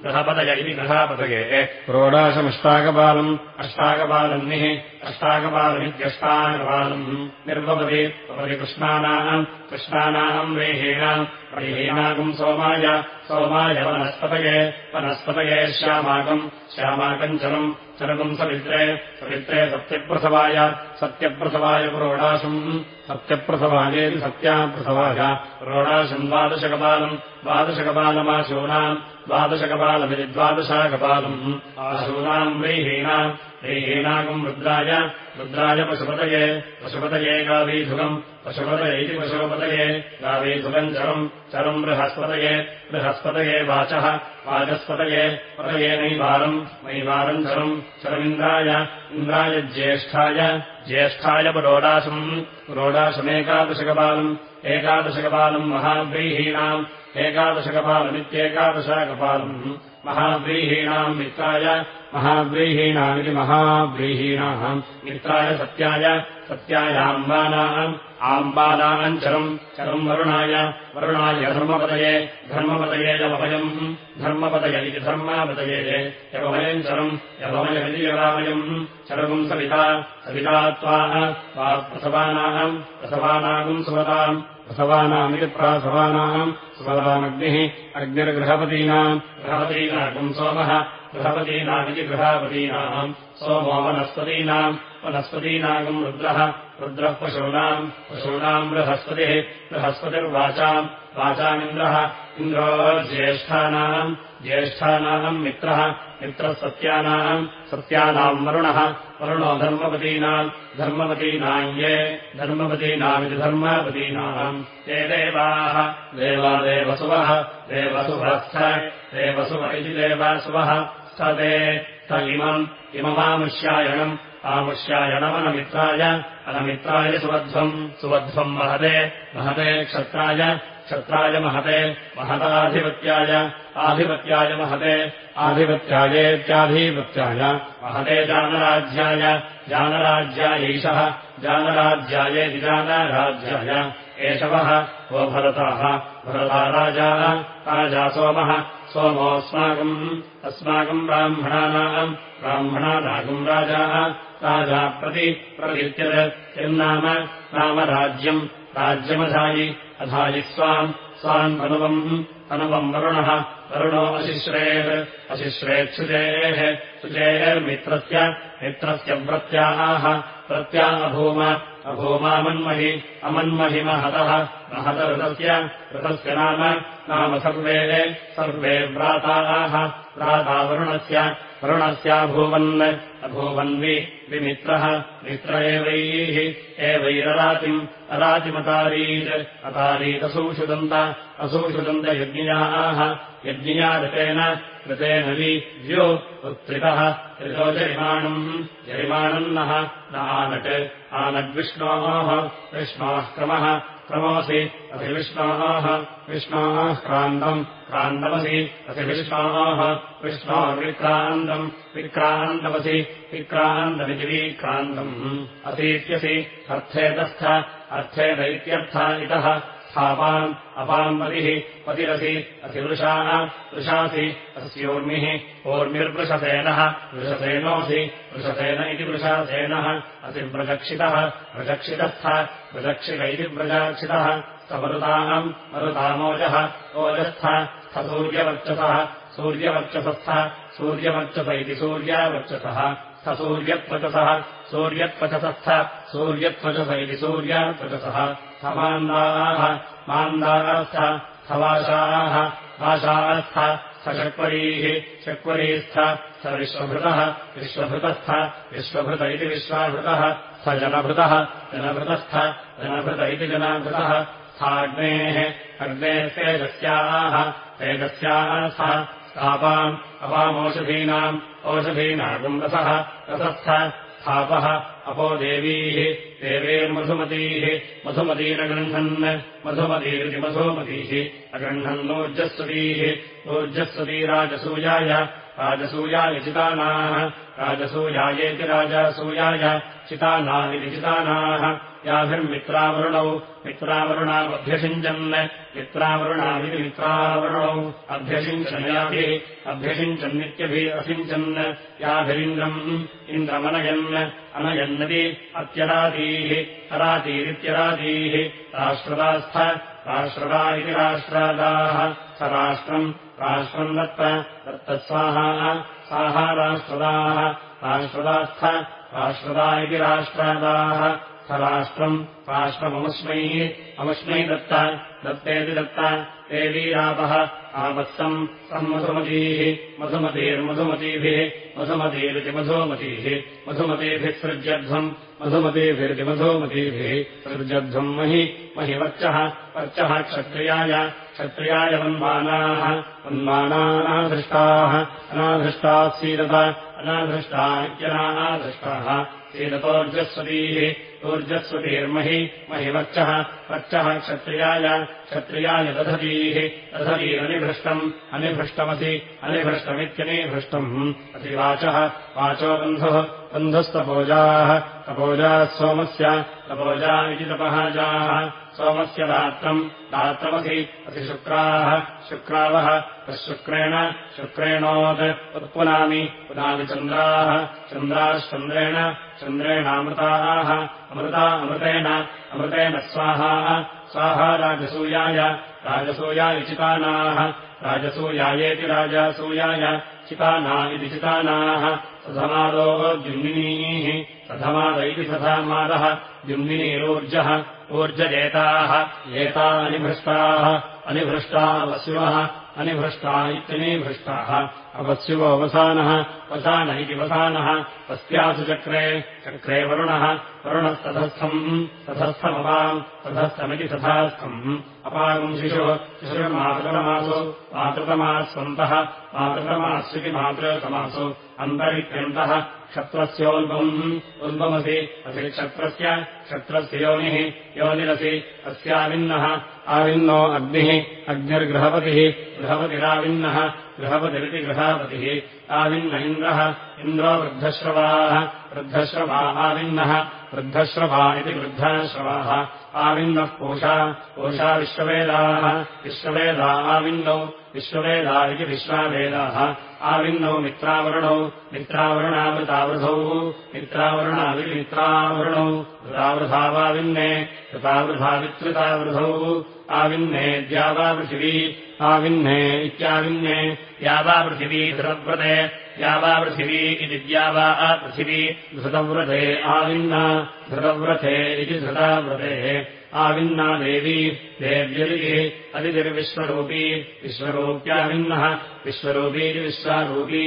गृहपतय इति गृहापतये। प्रोडाशमष्टाकपालम् अष्टाकपालन्निः अष्टाकपालमित्यष्टाकपालम् निर्वपति उपरि कृष्णानाम् कृष्णानाम् व्रीहीणाम् व्रीहीणाकम् सोमाय सोमाय वनस्पतये वनस्पतये श्यामाकम् श्यामाकम् चलम् चलकम् सवित्रे सवित्रे सत्यप्रसवाय सत्यप्रसवाय पुरोडाशम् सत्यप्रसवायेति सत्याप्रसवाय पुरोडाशम् द्वादशकपालम् द्वादशकपालमाशूनाम् द्वादशकपालमिति द्वादशाकपालम् आशूनाम् व्रीहीणाम् व्रीहीणाकम् रुद्राय रुद्राय पशुपतये पशुपतये गावीधुगम् पशुपतय इति पशुपतये गावीधुगम् चरम् चरम् बृहस्पतये बृहस्पतये वाचः वाचस्पतये पतये नैवारम् नैवारम् चरम् चरमिन्द्राय इन्द्राय ज्येष्ठाय ज्येष्ठाय पुरोडाशम् पुरोडाशमेकादशकपालम् एकादशकपालम् महाव्रीहीणाम् एकादशकपालमित्येकादशकपालम्। महाव्रीहीणाम् मित्राय महाव्रीहीणामिति महाव्रीहीणाम्। मित्राय सत्याय सत्यायाम्बानाम् आम्बानाम् चरम् चरम् वरुणाय। वरुणाय धर्मपदये धर्मपदये यवभयम् धर्मपदय इति धर्मापदये यवभयम् चरम् यवमयमिति यवामयम् चरम् सविता सविता त्वा प्रसवानाम् प्रसवानागम् सुवताम् प्रसवानामिति प्रासवानाम् सुवदामग्निः अग्निर्गृहपतीनाम् गृहपतीनाकम् सोमः। गृहपतीनामिति गृहापतीनाम् सोमो वनस्पतीनाम्। वनस्पतीनाकम् रुद्रः। रुद्रः पशूनाम्। पशूनाम् बृहस्पतिः। बृहस्पतिर्वाचाम्। वाचामिन्द्रः। इन्द्रो ज्येष्ठानाम्। ज्येष्ठानाम् मित्रः मित्रः सत्यानाम् सत्यानाम् वरुणः। वरुणो धर्मपतीनाम् धर्मवतीनाम् ये धर्मवतीनामिति धर्मपतीनाम् ते देवाः। देवादेवसुवः देवसुभस्थ देवसुव इति देवासुवः स ते। स इमम् इममामुष्यायणम् आमुष्यायणमनमित्राय अनमित्राय सुवध्वम्। सुवध्वम् महते महते क्षत्राय क्षत्राय महते महताधिपत्याय आधिपत्याय महते आधिपत्यायेत्याधिपत्याय महते जानराज्याय जानराज्यायैषः जानराज्यायेति जानराज्याय एषवः वो भरताः भरता राजा सोमः सोमोऽस्माकम् अस्माकम् ब्राह्मणानाम् ब्राह्मणानागम् राजाः राजा प्रति प्रविद्यत् यन्नाम नाम राज्यम् राज्यमधायि अधायि स्वाम् तनुवम् तनुवम् वरुणः वरुणो अशिश्रेत् अशिश्रेच्छुचेः शुचेर्मित्रस्य मित्रस्य प्रत्याहाः प्रत्या अभूम अभूमामन्महि अमन्महि महतः। महतऋतस्य ऋतस्य नाम नाम सर्वे सर्वे व्राताः व्राता वरुणस्य वरुणस्याभूवन् अभूवन्वि विमित्रः। मित्र एवैः एवैररातिम् अरातिमतारीत्। अतारीतसूषुदन्त असूषुदन्त यज्ञियाः। यज्ञिया ऋतेन ऋतेन वि व्यो उत्त्रितः ऋतो जरिमाणम् जरिमाणन्नः न। आनट् आनद्विष्णोः विष्णोः क्रमः क्रमोऽसि अतिविष्णोः विष्णोः क्रान्तम् क्रान्तमसि अतिविष्णोः विष्णोर्विक्रान्तम् विक्रान्तमसि विक्रान्तमिति विक्रान्तम् अतीत्यसि अर्थेतस्थ अर्थेदैत्यर्थ इतः स्थापाम् पतिः पतिरसि अतिवृषाः वृषासि अस्योर्मिः ओर्मिर्वृषसेनः वृषसेनोऽसि वृषसेन इति वृषासेनः अतिव्रजक्षितः व्रजक्षितस्थ व्रजक्षित इति व्रजाक्षितः समरुताम् मरुतामोजः ओजस्थ स्थ सूर्यवर्चसः सूर्यवर्चसस्थ सूर्यवर्चस इति सूर्यावर्चसः स्थ सूर्यत्वचसः सूर्यत्वचसस्थ सूर्यत्वचस इति सूर्यात्वचसः समान्दाः मान्दास्थ स्थवाशाः आशास्थ स षट्वरीः षट्वरीस्थ स विश्वभृतः विश्वभृतस्थ विश्वभृत इति विश्वाभृतः स जनभृतः जनभृतस्थ जनभृत इति जनाभृतः स्थाग्नेः अग्नेः तेजस्याः स्थापाम् अपामोषधीनाम् ओषधीनागम् रसः रसस्थ स्थापः अपो देवीः देवेर्मधुमतीः मधुमतीरगृह्णन् मधुमतीरिति मधुमतीः अगृह्णन्नोर्जस्वतीः ऊर्जस्वती राजसूयाय राजसूयाय चितानाः राजसूयायेति राजसूयाय चिताना इति चितानाः याभिर्मित्रावरुणौ मित्रावरुणामभ्यषिञ्चन् मित्रावरुणाभिः मित्रावरुणौ अभ्यषिञ्चन्याभिः अभ्यषिञ्चन्नित्यभिः असिञ्चन् याभिरिन्द्रम् इन्द्रमनयन् अनयन्नति अत्यरातीः अरातीरित्यरातीः। राष्ट्रदास्थ राष्ट्रदा इति राष्ट्रादाः। स राष्ट्रम् राष्ट्रम् दत्त दत्तस्वाहा राष्ट्रदाः राष्ट्रदास्थ राष्ट्रदा इति राष्ट्रादाः। स राष्ट्रम् राष्ट्रममुष्मैः अमुष्मै दत्त दत्तेति दत्त ते वीरापः आपत्सम् सम् मधुमतीः मधुमतीर्मधुमतीभिः मधुमतीरिति मधुमतीः मधुमतीभिः सृज्यध्वम् मधुमतीभिरिति मधुमतीभिः सृजध्वम् महि महि वर्चः वर्चः क्षत्रियाय क्षत्रियाय वन्मानाः वन्मानानाधृष्टाः अनाधृष्टाः सीदत अनाधृष्टा इत्यनाधृष्टाः सीदतोर्जस्वतीः ऊर्जस्वतीर्महि महि वर्चः वर्चः क्षत्रियाय क्षत्रियाय दधतीः दधतीरनिभृष्टम् अनिभृष्टमसि अनिभृष्टमित्यनिभृष्टम्। अतिवाचः वाचो बन्धुः बन्धुस्तपोजाः तपोजाः सोमस्य तपोजा इति तपहाजाः सोमस्य दात्रम् दात्रमसि अतिशुक्राः शुक्रावः। तच्छुक्रेण शुक्रेणोत् उत्पुनामि। पुनामि चन्द्राः। चन्द्राश्चन्द्रेण। चन्द्रेणामृताः। अमृता अमृतेन। अमृतेन स्वाहा। स्वाहा राजसूयाय। राजसूयाय चितानाः। राजसूयायेति राजासूयाय। चिताना इति चितानाः। सधमादो द्युम्निनीः सधमाद इति सधामादः द्युम्निनीरोर्जः ऊर्जजेताः एता अनिभृष्टाः अनिभृष्टा वस्युवः अनिभृष्टा इत्यनिभृष्टाः अवस्युवो वसानः वसान इति वसानः तस्यासु चक्रे चक्रे वरुणः वरुणस्तधस्थम् तथस्थमपाम् तथस्थमिति तथास्थम्। अपागम् शिशुः शिशुर्मातृतमासु मातृतमास्वन्तः मातृतमास्विति मातृतमासु। अन्तरित्यन्तः क्षत्रस्योल्बम् उल्बमसि असि क्षत्रस्य क्षत्रस्य योनिः योनिरसि अस्याविन्नः आविन्नो अग्निः अग्निर्गृहपतिः गृहपतिराविन्नः गृहपतिरिति गृहापतिः आविन्न इन्द्रः इन्द्रो वृद्धश्रवाः वृद्धश्रवा आविन्नः वृद्धश्रवा इति वृद्धाश्रवाः आविन्नः पूषा पूषा विश्ववेदाः विश्ववेदा आविन्दौ विश्ववेदा इति विश्वावेदाः। आविन्दौ मित्रावरुणौ मित्रावरुणावृतावृधौ मित्रावरुणाविति मित्रावरुणौ। वृतावृधावाविन्ने कृतावृधावित्रितावृधौ आविन्ने द्यावापृथिवी आविन्ने इत्याविन्ने। द्यावापृथिवी धृतव्रते द्यावापृथिवी इति द्यावा पृथिवी धृतव्रते आविन्ना धृतव्रते इति धृताव्रते आविन्ना देवी देव्यदिः अदितिर्विश्वरूपी विश्वरूप्याविन्नः विश्वरूपीति विश्वारूपी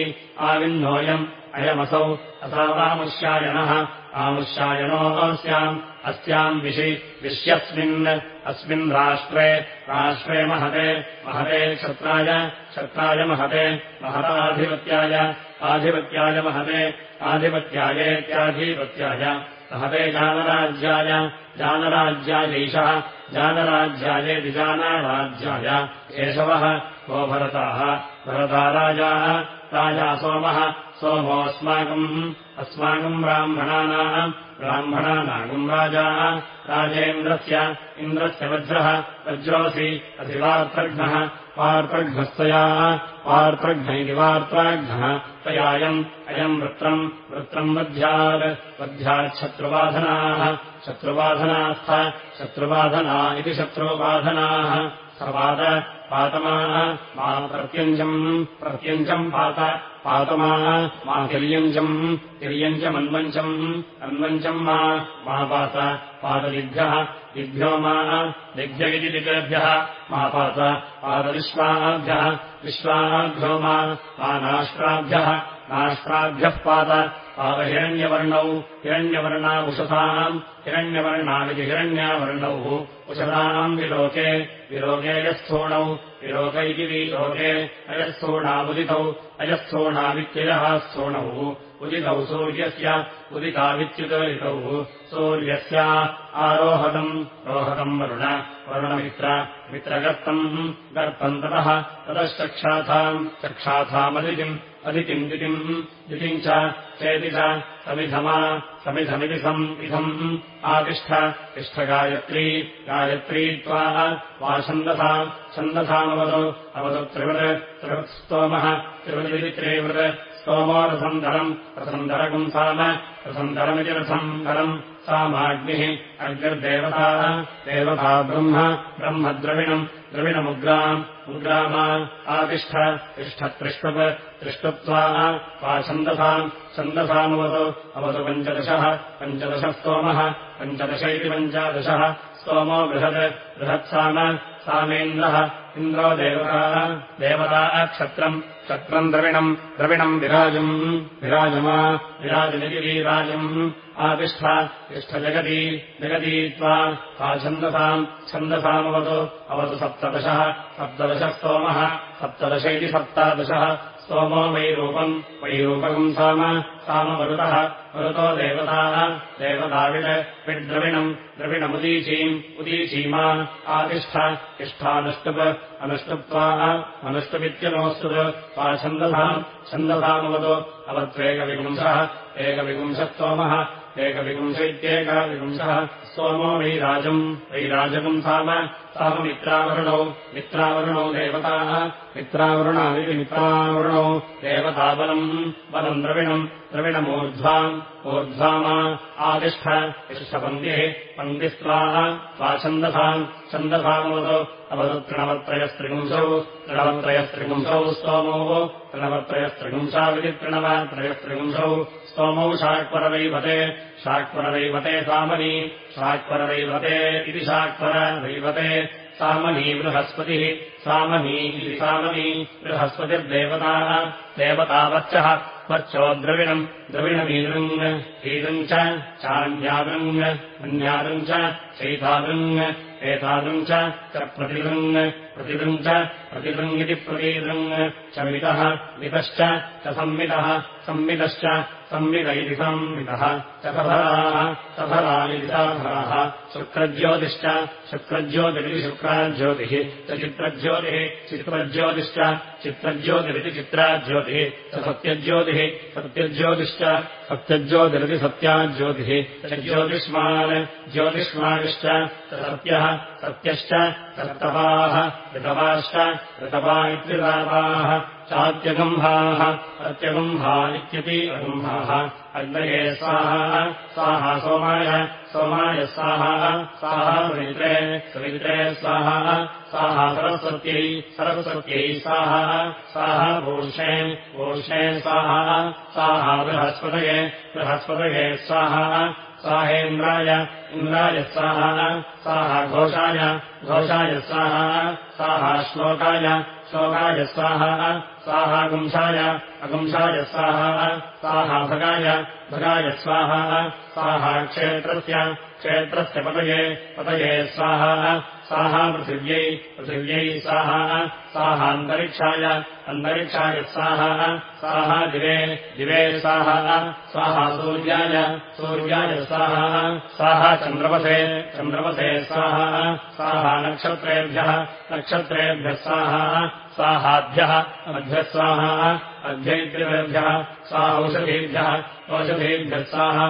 आविन्नोऽयम् अयमसौ अथावामुष्यायणः आमुष्यायणोऽस्याम् अस्याम् विशि विश्यस्मिन् अस्मिन् राष्ट्रे राष्ट्रे महते महते क्षत्राय क्षत्राय महते महताधिपत्याय आधिपत्याय महते आधिपत्यायेत्याधिपत्याय महते जानराज्याय जानराज्यायैषः जानराज्यायेति जानराज्याय केशवः वो भरताः भरता राजाः सोमः सोमोऽस्माकम् अस्माकम् ब्राह्मणानाम् ब्राह्मणानागम् राजाः राजेन्द्रस्य इन्द्रस्य वज्रः वज्रोऽसि अधिवार्त्रघ्नः वार्त्रघ्नस्तया वार्त्रघ्न इति वार्त्राघ्नः तयायम् अयम् वृत्रम् वृत्रम् वध्यात् वध्याच्छत्रुबाधनाः शत्रुबाधनास्थ शत्रुबाधना इति शत्रुबाधनाः सपाद पातमाः मा प्रत्यञ्जम् प्रत्यञ्जम् पात पातमाः मा तिर्यञ्जम् तिर्यञ्जमन्वञ्चम् अन्वञ्चम् मा मा पात पाददिभ्यः दिग्भ्यो मा दिग्भ्य इति दिग्भ्यः मा पात पादविश्वाभ्यः विश्वाभ्यो मा नाष्ट्राभ्यः नाष्ट्राभ्यः पात पादहिरण्यवर्णौ हिरण्यवर्णा उषसाम् हिरण्यवर्णाविति हिरण्यावर्णौ उषसाम् विलोके विलोके यस्थूणौ विलोक इति विलोके अयस्थूणामुदितौ अयस्थूणावित्ययः स्थूणौ। उदितौ सूर्यस्य उदितावित्युदलितौ सूर्यस्य आरोहतम् रोहतम् वरुण वरुणमित्र मित्रगर्तम् गर्तम् ततः ततश्चक्षाथाम् चक्षाथामदितिम् अदितिम् दितिम् दितिम् च चेति च समिधमा समिधमिति सम् इदम् आतिष्ठ तिष्ठगायत्री गायत्री त्वा वा छन्दसा छन्दसामवतु अवतु त्रिवृत् त्रिवृत्स्तोमः त्रिवृदिति त्रिवृत् स्तोमो रथन्धरम् रथन्धरकम् साम रथन्धरमिति रथन्धरम् सामाग्निः अग्निर्देवता देवता ब्रह्म ब्रह्मद्रविणम् द्रविणमुग्राम् उग्रामा आतिष्ठ तिष्ठत्रिष्टुप् त्रिष्टुप्त्वा वा छन्दसाम् छन्दसामवतु अवतु पञ्चदशः पञ्चदशः स्तोमः पञ्चदश इति पञ्चादशः स्तोमो बृहत् बृहत्साम सामेन्द्रः इन्द्रो देवता देवता क्षत्रम् क्षत्रम् द्रविणम् द्रविणम् विराजम्। विराजमा विराजमिति वीराजम्। आतिष्ठ तिष्ठजगती जगती त्वा। सा छन्दसाम् छन्दसामवतु। अवतु सप्तदशः सप्तदशः स्तोमः सप्तदश इति सप्तादशः स्तोमो वैरूपम् वैरूपकम् साम। सामवरुतः मरुतो देवताः। देवताविड् विड्द्रविणम् द्रविणमुदीचीम् उदीचीमा आतिष्ठ तिष्ठानुष्टुप् अनुष्टुप्त्वा अनुष्टुपित्यनोऽस्तुत् वा छन्दसाम् छन्दसामवतु अवत्वेकविपुंसः एकविपुंशस्तोमः एकविपुंश इत्येकविपुंसः स्तोमो वैराजम्। वैराजकम् साम। साममित्रावरुणौ मित्रावरुणौ। देवताः। मित्रावरुणादिति मित्रावरुणौ। देवताबलम्। बलम् द्रविणम्। द्रविणमूर्ध्वाम् ऊर्ध्वामा। आतिष्ठ तिष्ठपङ्क्तिः पङ्क्तिस्त्वाः। स्वाछन्दसाम् छन्दसामवतु अवतु तृणवत्रयस्त्रिपुंसौ स्तोमोः तृणवत्रयस्त्रिपुंसाविति तृणवत्रयस्त्रिपुंसौ स्तोमौ शाक्वरवैवते शाक्वरवैवते सामनी। शाक्वरवैवते इति शाक्वरवैवते सामनी बृहस्पतिः। सामनी इति सामनी बृहस्पतिर्देवताः। देवतावच्चः वर्चो द्रविणम्। द्रविणमीदृङ्। ईदृम् च। चान्यादृङ् अन्यादृम् च। चैतादृङ्। एतादृम् च। प्रतिदृङ्। प्रतिदृम् च। प्रतिदृङ्गिति प्रतीदृङ्। च मितः। मितश्च। च संमितः। संमितश्च संविद इति संवितः च सफलाः सफलानिति साफलाः शुक्रज्योतिश्च शुक्रज्योतिरिति शुक्राज्योतिः। च चित्रज्योतिः चित्रज्योतिश्च चित्रज्योतिरिति चित्राज्योतिः। च सत्यज्योतिः सत्यज्योतिश्च सत्यज्योतिरिति सत्याज्योतिः। च ज्योतिष्मान् ज्योतिष्मानिश्च सत्यः सत्यश्च ऋतवाः ऋतवाश्च ऋतवा इत्यृतापाः चात्यगम्भाः अत्यगम्भा इत्यपि अगम्भाः। अग्नये स्वाहा स्वाहा सोमाय सोमाय स्वाहा स्वाहा सवित्रे सवित्रे स्वाहा स्वाहा सरस्वत्यै सरस्वत्यै स्वाहा स्वाहा भूषे भूषे स्वाहा स्वाहा बृहस्पतये बृहस्पतये स्वाहा स्वाहेन्द्राय इन्द्राय स्वाहा स्वाहा घोषाय घोषाय स्वाहा स्वाहा श्लोकाय श्लोकाय स्वाहा स्वाहा गुंसाय अगुंसाय स्वाहा स्वाहा भगाय भगाय स्वाहा स्वाहा क्षेत्रस्य क्षेत्रस्य पतये पतये स्वाहा स्वाहा पृथिव्यै पृथिव्यै स्वाहा स्वाहान्तरिक्षाय अन्तरिक्षाय स्वाहा स्वाहा दिवे दिवे स्वाहा स्वाहा सूर्याय सूर्याय स्वाहा स्वाहा चन्द्रवसे चन्द्रवसे स्वाहा स्वाहा नक्षत्रेभ्यः नक्षत्रेभ्यः स्वाहा स्वाहाभ्यः अभ्यः स्वाहा अभ्यैत्रिवेभ्यः स्वाहा ओषधीभ्यः स्वाहा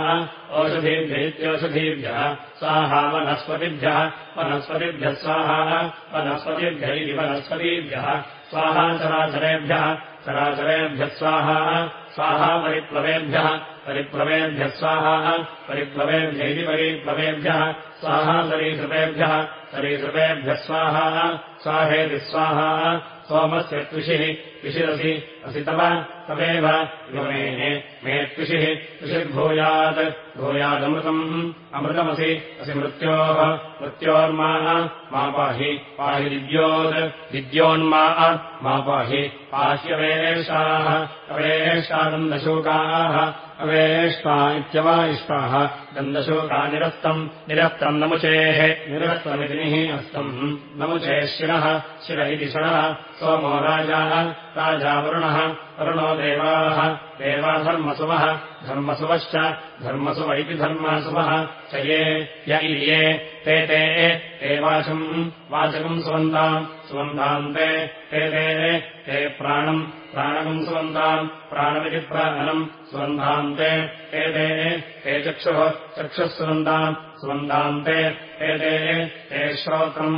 ओषधीभ्य इत्यौषधीभ्यः स्वाहा वनस्पतिभ्यः वनस्पतिभ्यः स्वाहा वनस्पतिभ्य वनस्पतिभ्यः स्वाहा चराचरेभ्यः चराचरेभ्यः स्वाहा परिप्लवेभ्यः परिप्लवेभ्यः स्वाहा परिप्लवेभ्य इति परिप्लवेभ्यः स्वाहा सरीसृपेभ्यः सरीसृपेभ्यः स्वाहा स्वाहेति स्वाहा सोमस्य त्विषिः त्विषिरसि असि तव तवेव इवमेः मे त्विषिः त्विषिर्भूयात् भूयादमृतम् अमृतमसि असि मृत्योः मृत्योर्मा मा पाहि पाहि विद्योत् विद्योन्मा मा पाहि पाह्यवेषाः। अवेष्टा दन्दशोकाः अवेष्टा इत्यवायिष्टाः दन्दशोका निरस्तम् निरस्तम् नमुचेः। निरस्तमिति अस्तम् नमुचे शिरः शिर इति शरः। सोमो राजा राजा वरुणः वरुणो देवाः। देवाधर्मसुवः धर्मसुवश्च धर्मसुव इति धर्मसुवः। च ये य इये ते ते एवाचम् वाचकम् सुवन्ताम्। सुवन्ताम् ते ते ते ते प्राणम् प्राणकम् सुवन्ताम्। प्राणमिति प्राणम् सुवन्धान्ते एते ते चक्षुः चक्षुः सुवन्ताम् सुवन्तान्ते एते ते श्रोत्रम्।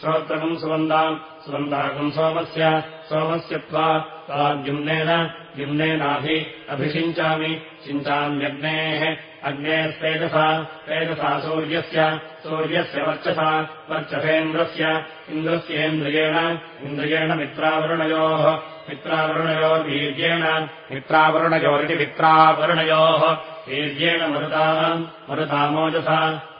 श्रोत्रकम् सुवन्ताम् सुवन्ताकम् सोमस्य सोमस्य त्वा त्वाद्युम्नेन युम्नेनाभि अभिषिञ्चामि। चिञ्चाम्यग्नेः अग्नेस्तेजसा तेजसा सूर्यस्य सूर्यस्य वर्चसा वर्चसेन्द्रस्य इन्द्रस्येन्द्रियेण इन्द्रियेण मित्रावरुणयोः मित्रावरुणयोर्वीर्येण। मित्रावरुणयोरिति मित्रावरुणयोः वीर्येण मरुताम् मरुतामोजसा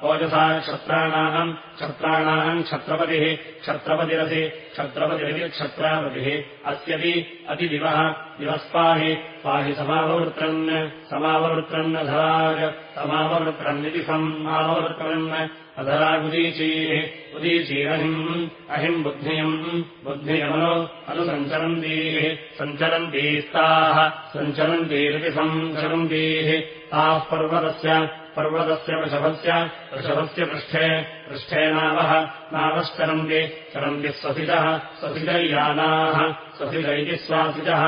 ओजसा क्षत्राणाम् क्षत्राणाम् क्षत्रपतिः क्षत्रपतिरसि क्षत्रपतिरिति क्षत्रापतिः अस्यति अतिदिवः दिवस्पाहि पाहि समाववृत्रन् समाववृत्रन्नधराग समाववृत्रन्निति समाववृत्रन् अधरागुदीचीः उदीचीरहिम् अहिम् बुद्धियम्। बुद्धियमनु अनुसञ्चरन्तीः। सञ्चरन्तीस्ताः। सञ्चरन्तीरिति सञ्चरन्तीः ताः पर्वतस्य पर्वतस्य वृषभस्य वृषभस्य पृष्ठे पृष्ठे नावः नावश्चरन्ति चरन्ति स्वसितः स्वसितैयानाः स्वसित इति स्वासितः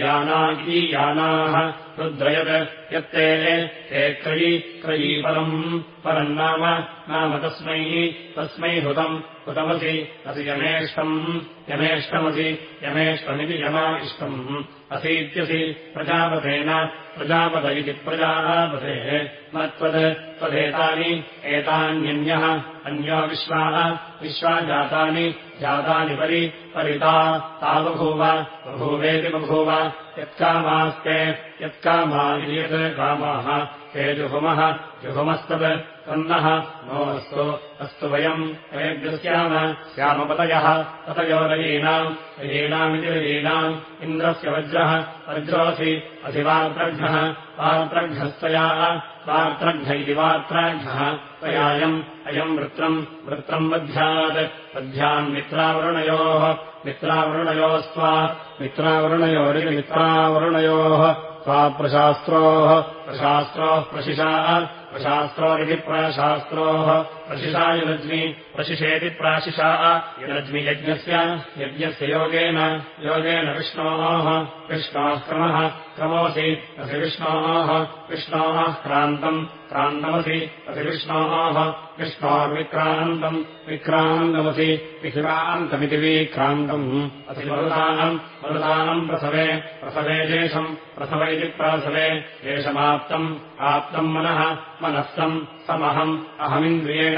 याना इति यानाः रुद्रयत् यत्ते ते क्रयी क्रयी परम् परम् नाम नाम तस्मै तस्मै हृतम् हुतमसि असि यमेष्टम् यमेष्टमसि यमेष्टमिति यमा इष्टम् असीत्यसि प्रजापतेन प्रजापत इति न त्वत् त्वदेतानि एतान्यन्यः। अन्यो विश्वाः विश्वा जातानि जातानि परि परिता ता बभूव बभूवेति बभूव। यत्कामास्ते यत्कामा यत् कामाः। ते जुहुमः जुहुमस्तत् तन्नः नोऽस्तु अस्तु वयम् वयग्रस्याम श्यामपतयः पतयोरयीणाम् रयीणामिति रयीणाम् इन्द्रस्य वज्रः वज्रोऽसि अधिवात्रघ्नः वात्रघ्नस्तया वात्रघ्न इति वात्राघ्नः त्वयायम् अयम् वृत्रम् वृत्रम् वध्यात्। वध्यान् मित्रावरुणयोः मित्रावरुणयोस्त्वा मित्रावरुणयोरिति मित्रावरुणयोः त्वा प्रशास्त्रोः प्रशास्त्रोः प्रशिषा प्रशास्त्रोरिति प्राशास्त्रोः प्रशिषा युरज्मि प्रशिषेति प्राशिषा युरज्मि यज्ञस्य यज्ञस्य योगेन योगेन विष्णोः विष्णोः क्रमः क्रमोऽसि असि विष्णोः विष्णोः क्रान्तम् क्रान्तमसि असि विष्णोः विष्णोर्विक्रान्तम् विक्रान्तमसि विक्रान्तमिति विक्रान्तम् असि मरुतानम् मरुतानम् प्रसवे प्रसवे देशम् प्रसव इति प्रासवे देशमाप्तम् आप्तम् मनः मनःसम् समहम् अहमिन्द्रियेण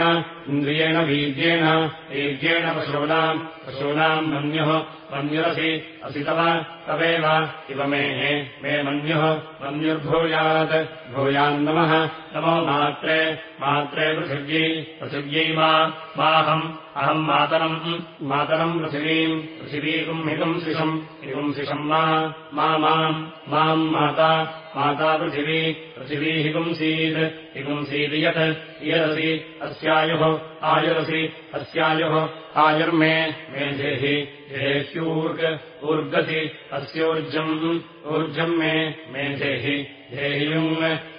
इन्द्रियेण वीर्येण वीर्येण पशूनाम् पशूनाम् मन्युः मन्युरसि असि तव तवेव इव मे मे मन्युः मन्युर्भूयात् भूयान्नमः नमो मात्रे मात्रे पृथिव्यै पृथिव्यै माहम् अहम् मातरम् मातरम् पृथिवीम् पृथिवीकुम् हिगुंसिषम् हिगुंसिषम् मा माम् माम् माता माता पृथिवी पृथिवी हिगुंसीत् हिगुंसीत् यत् यदसि अस्यायुः आयुरसि अस्यायुः आयुर्मे मे देहि देह्यूर्ग ऊर्गसि अस्योर्जम् ऊर्जम् मे मे देहि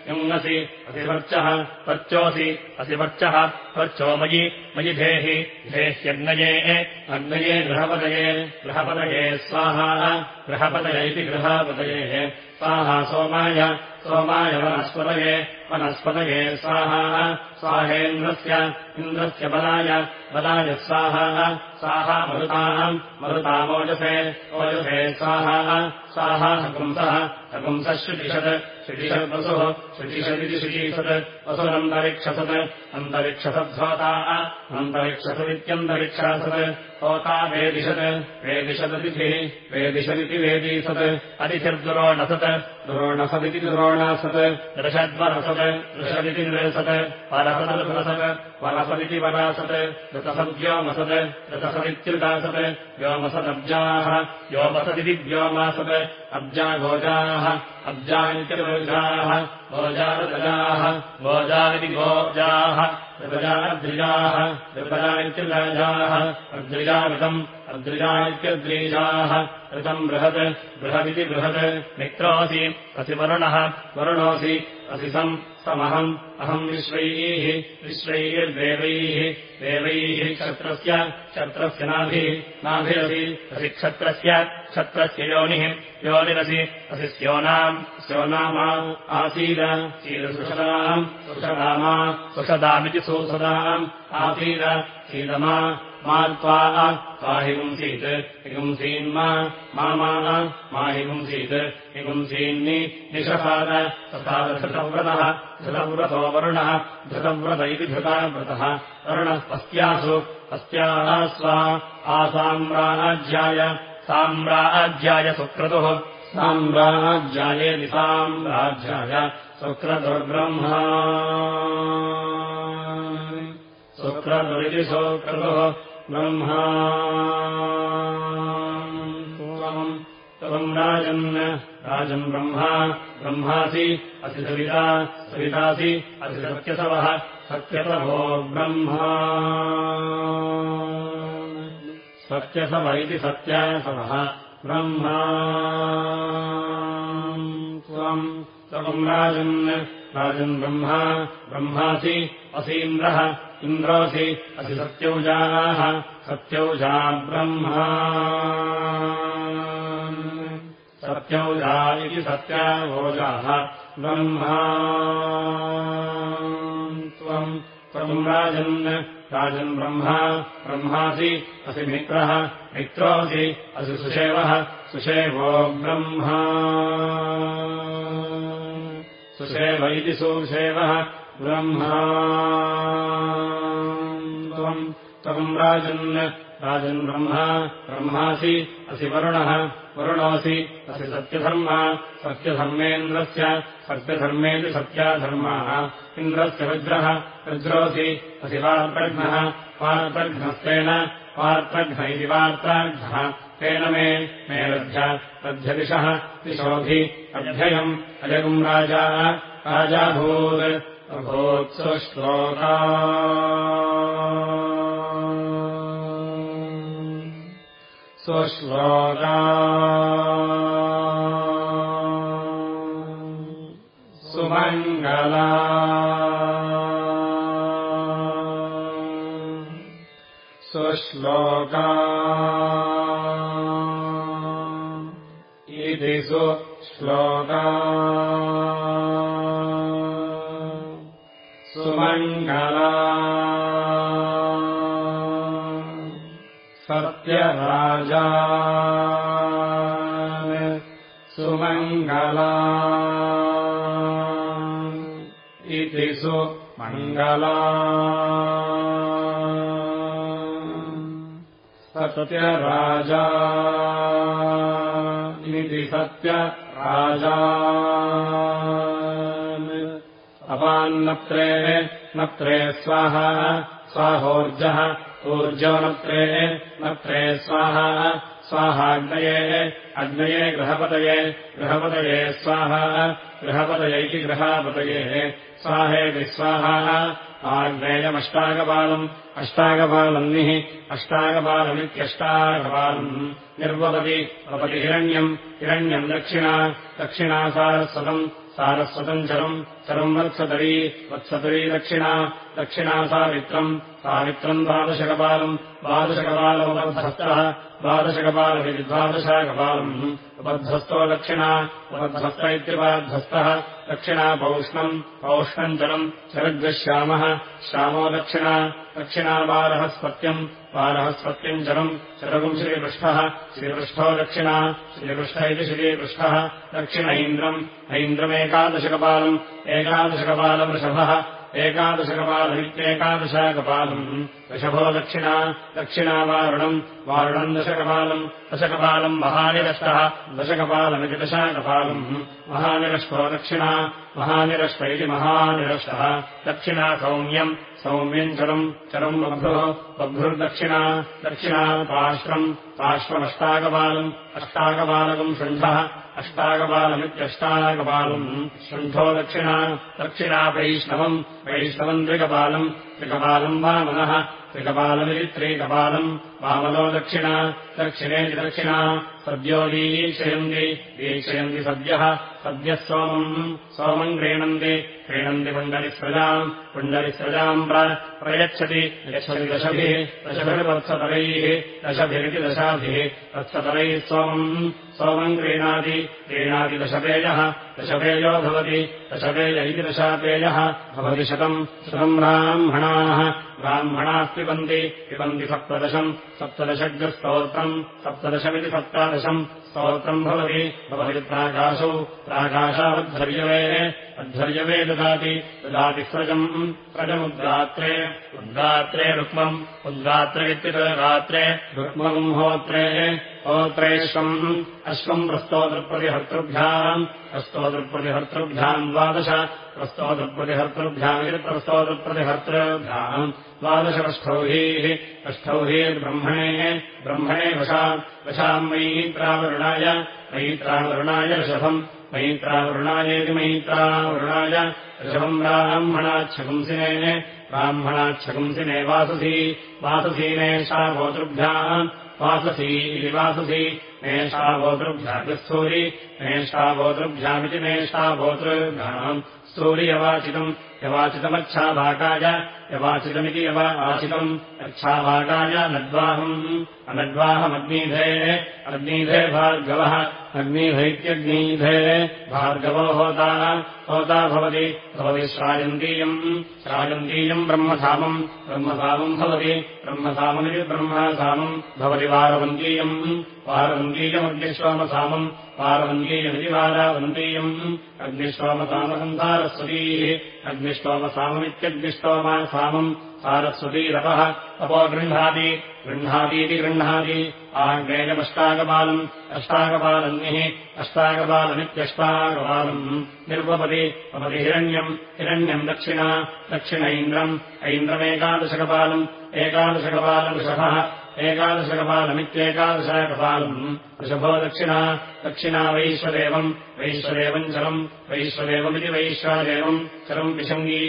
युङ् युङसि असिवर्चः वर्चोऽसि असिवर्चः वर्चो मयि मयि धेहि धेह्यग्नये अग्नये गृहपदये गृहपदये स्वाहा गृहपदय इति गृहपदयेः स्वाहा सोमाय सोमाय वनस्पतये वनस्पतये स्वाहा स्वाहेन्द्रस्य इन्द्रस्य बलाय बलाय स्वाहा स्वाहा मरुताम् मरुतामोजसे ओजसे स्वाहा स्वाहा हपुंसः शुचिषत् शुचिषद्वसुः शुचिषदिति शुचीषत् वसुरन्तरिक्षसत् अन्तरिक्षसद्धोता अन्तरिक्षसदित्यन्तरिक्षासत् होता वेदिषत् वेदिषदतिथिः वेदिषदिति वेदीसत् अतिथिर्दुरोणसत् दुरोणसदिति दुरोणासत् दृषद्वरसत् दृषदिति निरसत् परसदसत् वरसदिति वरासत् ऋतसद्व्योमसत् ऋतसदित्युदासत् व्योमसदब्जाः व्योमसदिति व्योमासत् अब्जा गोजाः अब्जानित्यजाः गोजारदजाः गोजारिति गोजाः ऋपजाद्रिजाः ऋपजा इत्यजाः अद्रिजामितम् अद्रिजानित्यद्रीजाः ऋतम् बृहत् बृहदिति बृहत् मित्रोऽसि असि वरुणः वरुणोऽसि असि सम् समहम्। अहम् विश्वैः विश्वैर्देवैः देवैः क्षत्रस्य क्षत्रस्य नाभिः नाभिरसि असि क्षत्रस्य क्षत्रस्य योनिः योनिरसि असि स्योनाम् स्योनामा आसीद सीदसुषदाम् सुषदामा सुषदामिति सुसदाम् आसीद सीदमा मा त्वा त्वाहिगुंसीत् हिगुंसीन्मा मा माहिगुंसीत् हिगुंसीन्नि निषसाद तथा धृतव्रतः धृतव्रतो वरुणः धृतव्रत इति धृताव्रतः वरुणः पस्त्यासु अस्त्याः स्वा साम्राज्याय सुक्रतुः साम्राज्यायेति साम्राज्याय सुक्रतुर्ब्रह्मा। सुक्रतुरिति सुक्रतुः ब्रह्मा। त्वम् राजन् राजन् ब्रह्मा। ब्रह्मासि असि सविता सवितासि असि सत्यसवः सत्यसवो ब्रह्मा। सत्यसव इति सत्यासवः ब्रह्मा त्वम् राजन् राजन् ब्रह्मा ब्रह्मासि असीन्द्रः इन्द्रोऽसि असि सत्यौजाः सत्यौजा ब्रह्मा। सत्यौजा इति सत्यावोजाः ब्रह्मा। त्वम् त्वम् राजन् राजन् ब्रह्मा ब्रह्मासि असि मित्रः मित्रोऽसि असि सुषेवः सुषेवो ब्रह्मा। सुषेव इति सुषेवः ब्रह्मा। त्वम् त्वम् राजन् राजन् ब्रह्मा ब्रह्मासि असि वरुणः वरुणोऽसि असि सत्यधर्मा सत्यधर्मेन्द्रस्य सत्यधर्मेति सत्याधर्माः इन्द्रस्य वज्रः वज्रोऽसि असि वार्तघ्नः वार्तघ्नस्तेन वार्तघ्न इति वार्ताघ्नः तेन मे मे लभ्य लभ्यदिशः दिशोभि अभ्ययम् अजगुम् राजा राजाभूत् अभूत्सुश्लोका स्वश्लोका। सुमङ्गला। सुश्लोका इति सुश्लोका सत्यराजा सुमङ्गला इति सुमङ्गला। सत्यराजा इति सत्यराजा अपान्नत्रे नत्रे स्वाहा स्वाहोर्जः ऊर्जोनत्रे नत्रे स्वाहा स्वाहाग्नये अग्नये गृहपतये गृहपतये स्वाहा गृहपतय इति गृहापतये स्वाहेति स्वाहा आग्नेयमष्टागपालम् अष्टागपालन्निः अष्टागपालमित्यष्टागपालम् निर्वपति वपति हिरण्यम् हिरण्यम् दक्षिणा दक्षिणा सारस्वतम् चरम् चरम् वत्सतरी वत्सतरी दक्षिणा दक्षिणा सावित्रम् सावित्रम् द्वादशकपालम् द्वादशकपालमुपध्वस्तः द्वादशकपालमिति द्वादशकपालम् उपध्वस्तो दक्षिणा उपध्वस्त इत्युपाध्वस्तः दक्षिणा पौष्णम् चरम् चरद्गश्यामः श्यामो दक्षिणा दक्षिणा बारहस्पत्यम् बारहस्पत्यम् चरम् चरगुम् श्रीपृष्ठः श्रीपृष्ठो दक्षिणा। श्रीपृष्ठ इति श्रीपृष्ठः। दक्षिण इन्द्रम् ऐन्द्रमेकादशकपालम्। एकादशकपालवृषभः। एकादशकपालमित्येकादशाकपालम् वृषभो दक्षिणा। दक्षिणा वारुणम्। वारुणम् दशकपालम्। दशकपालम् महानिरष्टः दशकपालमिति दशाकपालम् महानिरष्टो दक्षिणा। महानिरष्ट इति महानिरष्टः दक्षिणा सौम्यम् सौम्यम् चरम् चरम् बभ्रुः बभ्रुर्दक्षिणा दक्षिणा पार्श्वम् पार्श्वमष्टाकपालम् अष्टाकपालकम् शृण्ठः अष्टाकपालमित्यष्टाकपालम् शृण्ठो दक्षिणा दक्षिणा वैष्णवम् वैष्णवम् द्विकपालम् त्रिकपालम् वामनः त्रिकपालमिति त्रीकपालम् वामनो दक्षिणा दक्षिणेति दक्षिणा सद्यो वीक्षयन्ति वीक्षयन्ति सद्यः सद्यः सोमम् सोमम् क्रीणन्ति क्रीणन्ति पुण्डरिस्रजाम् पुण्डरिस्रजाम् प्रयच्छति यच्छति दशभिः दशभिर्वत्सतरैः दशभिरिति दशाभिः वत्सतरैः सोमम् सोमम् क्रीणाति क्रीणाति दशपेयः दशपेयो भवति दशपेय इति दशापेयः भवति शतम् शतम् ब्राह्मणाः ब्राह्मणाः पिबन्ति पिबन्ति सप्तदशम् सप्तदशग्रस्तोत्रम् सप्तदशमिति सप्तादशम् स्तोत्रम् भवति भवति प्राकाशौ प्राकाशावद्धर्यवे अध्वर्यवे ददाति ददाति स्रजम् स्रजमुद्गात्रे उद्गात्रे रुक्मम् उद्गात्र इत्यरात्रे रुक्मम् होत्रे होत्रेष्वम् अश्वम् प्रस्तोतृप्रतिहर्तृभ्याम् प्रस्तोतृप्रतिहर्तृभ्याम् द्वादश प्रस्तोतृप्रतिहर्तृभ्याम् इति प्रस्तोतृप्रतिहर्तृभ्याम् द्वादशष्ठौहीः अष्ठौहीर्ब्रह्मणे ब्रह्मणे वशा वशाम् मयीत्रावरुणाय मयीत्रावरुणाय ऋषभम् मयीत्रावरुणायेति मयीत्रावरुणाय ऋषभम् ब्राह्मणाच्छगुंसिने ब्राह्मणाच्छगुंसिने वासुसी वासुसीने सा गोतृभ्याम् वाससी इति वाससी मेषा गोतृभ्याभिस्तूरि मेषा गोतृभ्यामिति मेषा गोतृभ्याम् स्तूर्यवाचितम् यवाचितमच्छाभाकाय यवाचितमिति यव आचितम् अच्छाभाकाय नद्वाहम् अनद्वाहमग्नीधे अग्नीधे भार्गवः अग्नीधैत्यग्नीधे भार्गवो होता होता भवति भवति श्रायन्तीयम् श्रायन्तीयम् ब्रह्मधामम् ब्रह्मधामम् भवति ब्रह्मधाममिति ब्रह्मधामम् भवति वारवन्तीयम् वारवन्तीयमग्निश्वामसामम् वारवन्तीयमिति वारावन्तीयम् अग्निश्वामसामसन्धारस्वतीः अग्निष्टोमसाममित्यग्निष्टोमसामम् सारस्वतीरपः अपो गृह्णाति गृह्णातीति गृह्णाति आग्नेयमष्टाकपालम् अष्टाकपालन्निः अष्टाकपालमित्यष्टाकपालम् निर्वपति वपति हिरण्यम् हिरण्यम् दक्षिणा दक्षिण इन्द्रम् ऐन्द्रमेकादशकपालम् एकादशकपालम् ऋषभः एकादशकपालमित्येकादशकपालम् ऋषभो दक्षिणा दक्षिणा वैश्वदेवम् वैश्वदेवम् चलम् वैश्वदेवमिति वैश्वदेवम् चलम् पिशङ्गी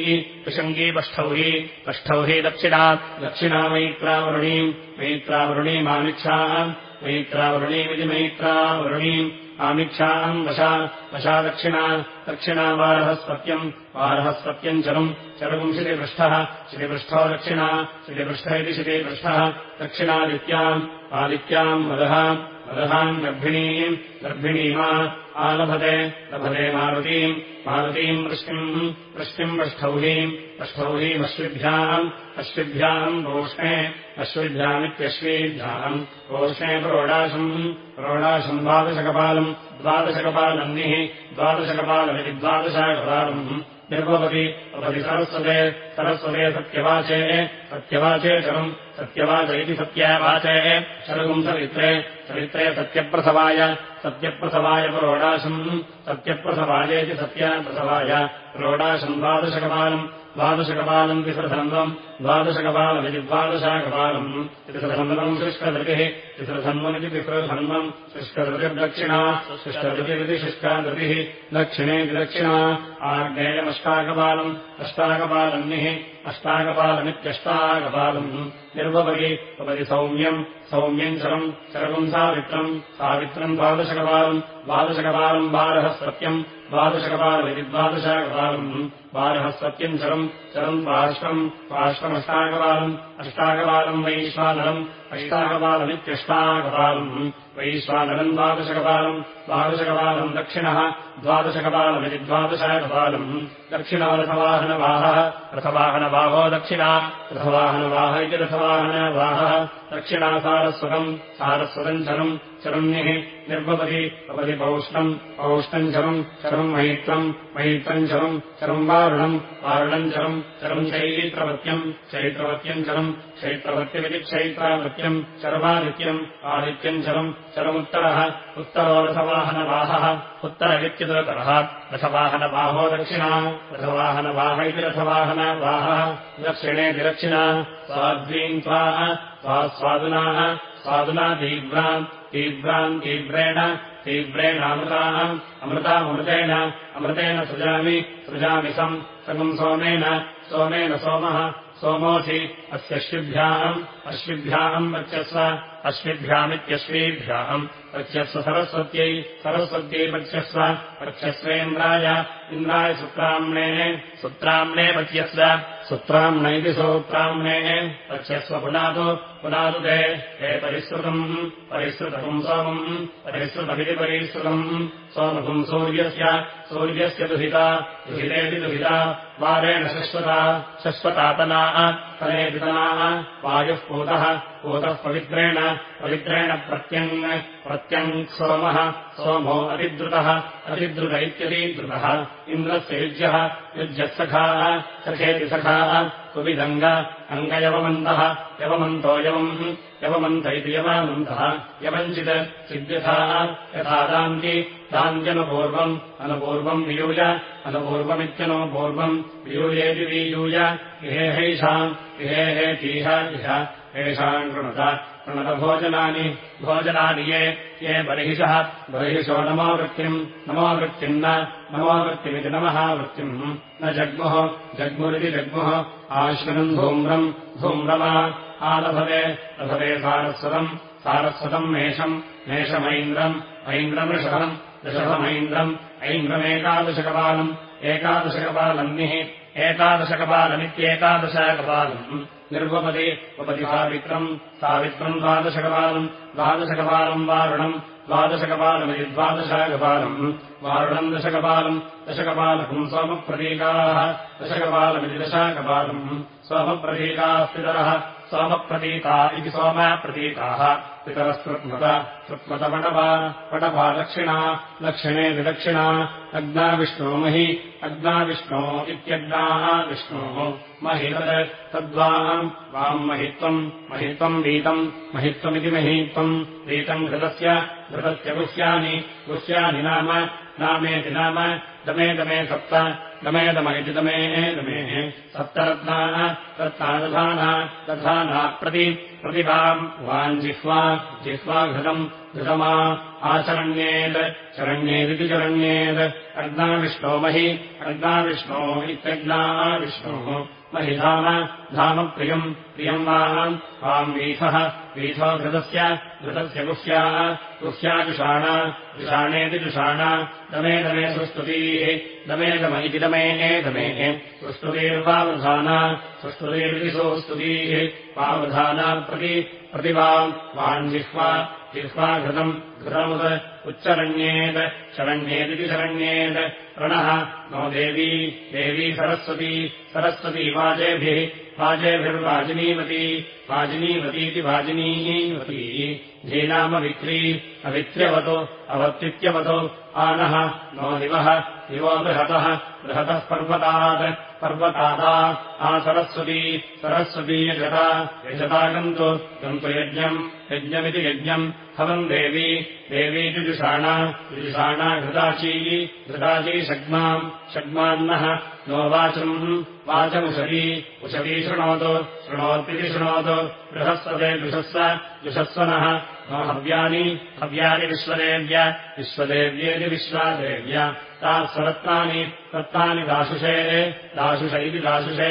पिशङ्गी पष्ठौही पष्ठौही दक्षिणा दक्षिणा मैत्रावरुणीम् मैत्रावरुणीमामिच्छाम् मैत्रावरुणीमिति मैत्रावरुणीम् आमिच्छाम् वशा वशा दक्षिणा दक्षिणा वारहस्पत्यम् वारहस्पत्यम् चलम् चलुम् श्रीपृष्ठः श्रीपृष्ठो दक्षिणा श्रीपृष्ठ इति श्रीपृष्ठः दक्षिणादित्याम् आदित्याम् मदः मदहाम् गर्भिणीम् गर्भिणीमा आलभते लभते मारुतीम् मारुतीम् वृष्टिम् वृष्टिम् पृष्ठौहीम् पृष्ठौहीमश्विभ्याम् अश्विभ्याम् रोष्णे अश्विभ्यामित्यश्वीभ्याम् रोष्णे प्रोडाशम् प्रोडाशम् द्वादशकपालम् द्वादशकपालन्निः द्वादशकपालमिति द्वादशकपालम् भवति सरस्वते सरस्वते सत्यवाचे सत्यवाचे शरम् सत्यवाच इति सत्यावाचे शरगुम् सवित्रे सवित्रे सत्यप्रसवाय सत्यप्रसवाय प्रोडाशम् सत्यप्रसवायेति सत्याप्रसवाय प्रोडाशम् द्वादशकपालम् द्वादशकपालम् तिसृधन्वम् द्वादशकपालमिति द्वादशाकपालम् तिसृधन्वम् शुष्कधृतिः तिसृधन्वमिति तिसृधन्वम् शुष्कधृतिर्दक्षिणा शुष्कधृतिरिति शुष्काधृतिः दक्षिणेति दक्षिणा आग्नेयमष्टाकपालम् अष्टाकपालन्निः अष्टाकपालमित्यष्टाकपालम् निर्वपति उपति सौम्यम् सौम्यम् चरम् चरम् सावित्रम् सावित्रम् द्वादशकपालम् द्वादशकपालम् बारः सत्यम् द्वादशकपालमिति द्वादशकपालम् बारः सत्यम् चरम् चरम् पार्श्वम् पार्श्वमष्टाकपालम् अष्टाकपालम् वैश्वानरम् अष्टाकपालमित्यष्टाकपालम् वैश्वानरम् द्वादशकपालम् द्वादशकपालम् दक्षिणः द्वादशकपालमिति द्वादशकपालम्। दक्षिणो रथवाहनवाहः दक्षिणा रथवाहनवाह इति रथवाहनवाहः। दक्षिणा सारस्वतम् सारस्वतम् चरम् चरन्निः निर्भवति भवति पौष्णम् पौष्णम् चरम् चरम् चरम् वारुणम् चरम् चरम् चैत्रवत्यम् चैत्रवत्यम् चरम् चैत्रवत्यमिति क्षैत्रावत्यम् चरवादित्यम् आदित्यम् चरम् चरमुत्तरः उत्तरो उत्तरवित्युदरतरः रथवाहनवाहो दक्षिणा। रथवाहनवाह इति रथवाहनवाहः। दक्षिणेति दक्षिणा स्वाद्वीम् त्वा त्वा स्वादुनाः। स्वादुना तीव्राम् तीव्राम् तीव्रेण। तीव्रेणामृताम् अमृतामृतेन। अमृतेन सृजामि। सृजामि सम् सकम् सोमेन। सोमेन सोमः सोमोऽसि अस्यश्विभ्याम् अश्विभ्याम् वच्यस्व अश्विभ्यामित्यश्वीभ्याम् वच्यस्व सरस्वत्यै सरस्वत्यै वच्यस्व वच्यस्वेन्द्राय इन्द्राय सुत्राम्णे सुत्राम्णे वच्यस्व सुत्राम्नैति सूत्राम्णे वच्यस्व पुनातु पुनातु ते हे परिश्रुतम् परिश्रुतम् सोमम् परिश्रुतमिति परिश्रुतम्। सोमपुम् सूर्यस्य सूर्यस्य दुहिता दुहितेति दुहिता वारेण शश्वता शश्वतातनाः तनेतनाः वायुः पूतः पूतः पवित्रेण पवित्रेण प्रत्यङ् प्रत्यङ् सोमः सोमो अतिद्रुतः अतिद्रुत इत्यतिद्रुतः इन्द्रस्य युज्यः युज्यः सखाः सखेति सखाः कुविदङ्ग अङ्गयवमन्तः यवमन्तो यवम् यवमन्त इति यवामन्तः यवञ्चित् चिद्यथा यथा दान्ति दान्त्यनुपूर्वम् अनुपूर्वम् वियूय अनुपूर्वमित्यनुपूर्वम् वियूयेति वियूय इहेहैषाम् इहेहेतीह इह येषाम् कृणुत कृणतभोजनानि भोजनानि ये ये बर्हिषः बर्हिषो नमोवृत्तिम् नमोवृत्तिम् न नमोवृत्तिमिति नमः वृत्तिम्। न जग्मुः जग्मुरिति जग्मुः आश्विनम् धूम्रम् धूम्रमा। आलभवे लभवे सारस्वतम् सारस्वतम् मेषम् मेषमैन्द्रम् ऐन्द्रमृषभम् ऋषभमैन्द्रम् ऐन्द्रमेकादशकपालम् एकादशकपालन्निः एकादशकपालमित्येकादशकपालम् निर्वपति उपति सावित्रम्। द्वादशकपालम्। द्वादशकपालम् वारुणम्। द्वादशकपालमिति द्वादशकपालम्। वारुणम् दशकपालम्। दशकपालकम् सोमप्रतीकाः। दशकपालमिति दशकपालम्। सोमप्रतीकाः पितरः सोमप्रतीता इति सोमप्रतीताः पितरस्तृप्मत तृप्मतपटवा पटवा दक्षिणा दक्षिणे विदक्षिणा अग्नाविष्णोमहि अग्नाविष्णो इत्यग्नाः विष्णोः। महितत् तद्वाम् वाम् महित्वम् महित्वम् वीतम् महित्वमिति महीत्वम् वीतम् घृतस्य घृतस्य गुह्यानि गुह्यानि नाम नामेति नाम दमे दमे सप्त दमेदम इति दमे दमेः सप्तरत्नाः रत्नादधाना दधाना प्रति प्रतिभाम् वान् जिह्वा जिह्वा घृतम् आचरण्येत् चरण्येदिति चरण्येत् अग्नाविष्णोमहि अग्नाविष्णो इत्यग्नाः विष्णोः महि धाम धाम प्रियम् वाम् वाम् वीथः वीथो घृतस्य घृतस्य गुह्याः गुह्याजुषाणा जुषाणेति जुषाणा दमे दमे सुस्तुतीः दमे दम इति दमेः दमेः सुस्तुतिर्वावधाना सुस्तुतिरिति सुस्तुतीः वावधाना प्रति प्रतिवाम् वान् जिह्वा जिह्वा घृतम् घृतमुत् उच्चरण्येत् शरण्येदिति शरण्येत् रणः नो देवी देवी सरस्वती सरस्वती वाजेभिः वाजेभिर्वाजिनीवती वाजिनीवतीति वाजिनीवती धीनामवित्री अवित्र्यवतो अवत्वित्यवतो आनः नो दिवः दिवो बृहतः बृहतः पर्वतात् पर्वतादा आ सरस्वती सरस्वती यजता यजता गन्तु यज्ञम् यज्ञमिति यज्ञम् हवम् देवी देवीति जुषाणा जुषाणा घृताची घृताची षग्माम् षग्मान्नः नो वाचम् वाचमुषती उषती शृणोतु शृणोतीति शृणोतु बृहस्पते जुषस्व जुषस्वनः नो हव्यानि हव्यानि विश्वदेव्य विश्वदेव्येति विश्वादेव्य ताः स्वरत्नानि रत्नानि दाशुषे दाशुष इति दाशुषे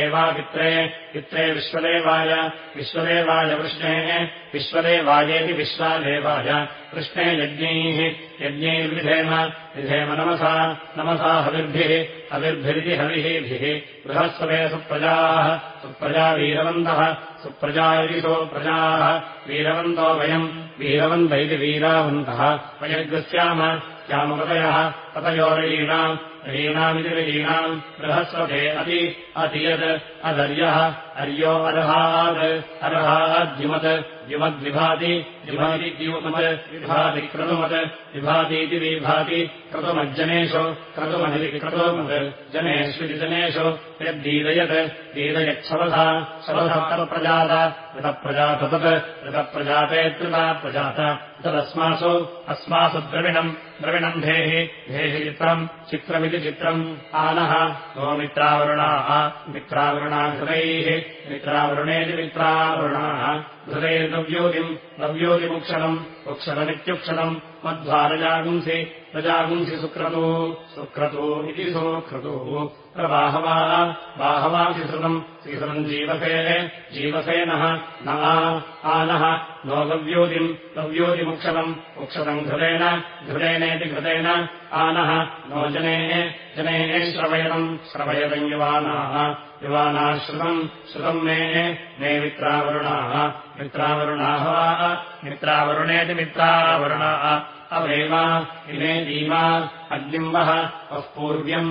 एवा पित्रे विश्वदेवाय विश्वदेवाय वृष्णेः विश्वदेवायेति विश्वादेवाय कृष्णे यज्ञैः यज्ञैर्विधेम विधेम नमसा नमसा हविर्भिः हविर्भिरिति हविःभिः बृहस्पते सुप्रजाः सुप्रजा वीरवन्तः सुप्रजा इति सुप्रजाः वीरवन्तो वयम् वीरवन्त इति वीरावन्तः वयग्स्याम श्यामपतयः पतयोरीणाम् रीणामिति रीणाम् बृहस्पते अति अतियत् अदर्यः अर्यो अर्हात् अर्हाद्युमत् द्युमद्विभाति विभाति द्युमत् विभाति क्रतुमत् विभातीति विभाति क्रतुमज्जनेषु क्रतुमधिति क्रतुमत् जनेष्विति जनेषु यद्दीदयत् दीदयच्छवधा शवधः तत्प्रजात ऋतप्रजात तत् ऋतप्रजाते त्रिता प्रजात तदस्मासु अस्मासु द्रविणम् द्रविणम् धेहि धेहि चित्रम् चित्रमिति चित्रम् आनः नो मित्रावरुणा हृदैः मित्रावरुणेति मित्रावरुणाः हृदैर्नव्योतिम् नव्योतिमुक्षणम् उक्षरमित्युक्षणम् मध्वारजागुंसि रजागुंसि सुक्रतु। सुक्रतु इति सुक्रतुः प्रबाहवा बाहवासि श्रुतम् श्रीसृतम् जीवसे जीवसेनः न आनः नो गव्योतिम् गव्योतिमुक्षतम् उक्षतम् घृतेन घृतेनेति घृतेन आनः नो जने जने श्रवयतम् श्रवयतम् युवानाः युवानाः श्रुतम् मे मे मित्रावरुणाः मित्रावरुणाः मित्रावरुणेति मित्रावरुणाः अवेम इमे दीमा अग्निम्बः वः पूर्व्यम्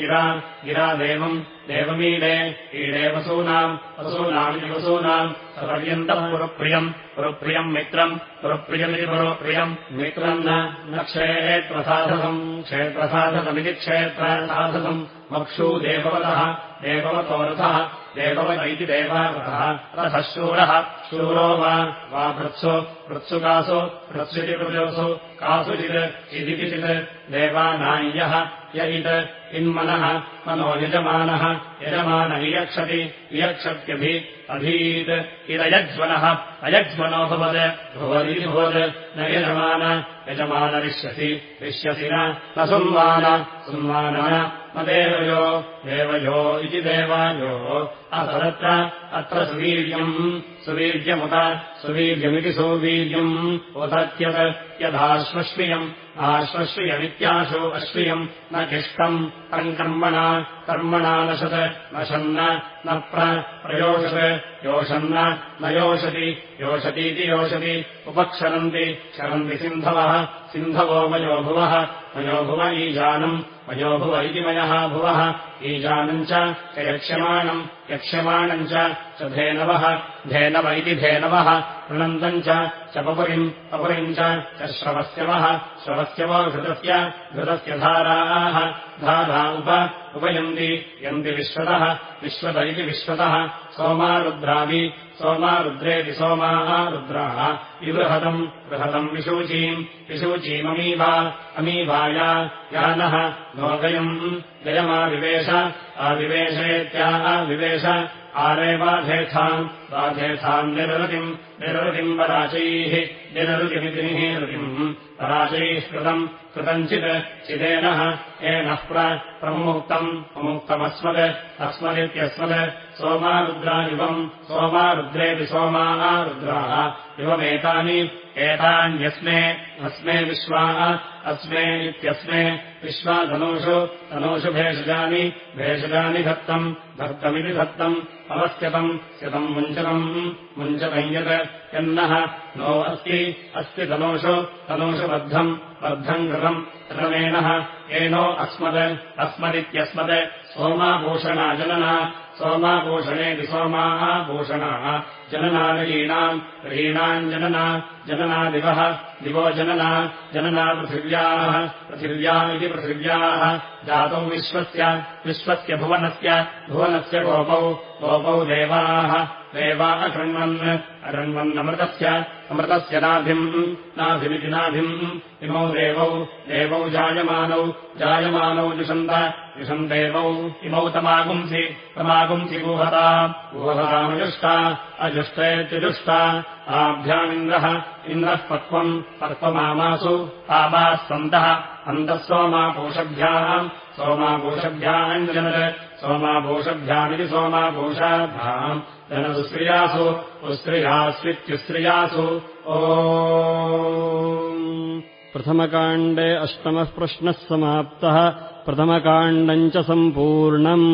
गिरा गिरा देवम् देवमीडे ईडे वसूनाम् वसूनामिति वसूनाम् सपर्यन्तम् पुरप्रियम् पुरप्रियम् मित्रम् पुरप्रियमिति पुरोप्रियम् मित्रम् न क्षेत्रसाधकम् क्षेत्रसाधकमिति क्षेत्रसाधकम् मक्षू देववतः देववतो रथः देववत इति देवावतः रथः शूरः। शूरो वा। भृत्सु वृत्सुकासु वृत्सुति प्रजोसु कासुचित्। इति देवानाय्यः। य इत् इन्मनः। मनो यजमानः। यजमान इयक्षति। इयक्षत्यभि। अभीत् इदयज्वनः अयज्वनो भवत्। भुवदिति भवत्। न यजमान। यजमानरिष्यसि रिष्यसि। न। सुन्वान। सुन्वान न देवयो इति देवायो। असदत्र अत्र सुवीर्यम् सुवीर्यमुत सुवीर्यमिति सुवीर्यम् उदत्यत् यदाश्वश्रियम् आश्वश्रियमित्याशो अश्रियम् न किष्टम् तम् कर्मणा कर्मणा नशत् नशन्न न प्रयोषत् योषन्न न योषति योषतीति योषति उपक्षरन्ति क्षरन्ति सिन्धवः सिन्धवो मयो भुवः मयो भुव ईजानम् मयो भुव इति मयः भुवः ईजानम् च यक्ष्यमाणम् यक्ष्यमाणम् च धेनवः धेनव इति धेनवः वृणन्तम् च पपुरिम् पपुरिम् च श्रवस्यवः श्रवस्यवो घृतस्य घृतस्य धाराः धारा उप उपयन्ति यन्ति विश्वतः विश्वत इति विश्वतः सोमारुद्रावि सोमारुद्रेति सोमाः रुद्राः विबृहतम् बृहतम् विशूचीम् विशूचीममीवा अमीवाया यानः नोदयम् गयमाविवेश आविवेशेत्याः विवेश आरेवाधेथाम् वाधेथाम् निरृतिम् निरृतिम् वराचैः निरृतिमिति निरृतिम् पराचैः कृतम् कृतञ्चित् चिदेनः एनः प्रमुक्तम् अमुक्तमस्मत् अस्मदित्यस्मत् सोमारुद्रायुवम् सोमारुद्रेऽपि सोमाः रुद्राः। युवमेतानि एतान्यस्मे अस्मे विश्वाः अस्मे इत्यस्मे विश्वाधनुषु तनूषु भेषजानि भेषजानि धत्तम् धत्तमिति धत्तम् अवस्यतम् स्यतम् मुञ्चतम् मुञ्चतम् यत् यन्नः नो अस्ति अस्ति तनूषु तनूषु बद्धम् कृतम् क्रमेणः येनो अस्मत् अस्मदित्यस्मत् सोमाभूषणा जनना सोमाः भूषणाः जननारीणाम् रीणाम् जनना जननादिवः दिवो जनना जनना पृथिव्याः पृथिव्या इति पृथिव्याः। जातौ विश्वस्य विश्वस्य भुवनस्य भुवनस्य गोपौ गोपौ देवाः। देवा अकृण्वन् अरण्वन्नमृतस्य अमृतस्य नाभिम् नाभिमिति नाभिम्। इमौ देवौ देवौ जायमानौ जायमानौ जुषन्त जुषन्देवौ इमौ तमागुंसि तमागुंसि गुहता गुहतामजुष्टा अजुष्टेत्युजुष्टा आभ्यामिन्द्रः इन्द्रः पक्वम् पक्वमामासु आमाः सन्तः अन्तः सोमापोषभ्याम् जनत् सोमापोषभ्यामिति सोमापोषाभ्याम् ओ प्रथमकाण्डे अष्टमः प्रश्नः समाप्तः प्रथमकाण्डम् च सम्पूर्णम्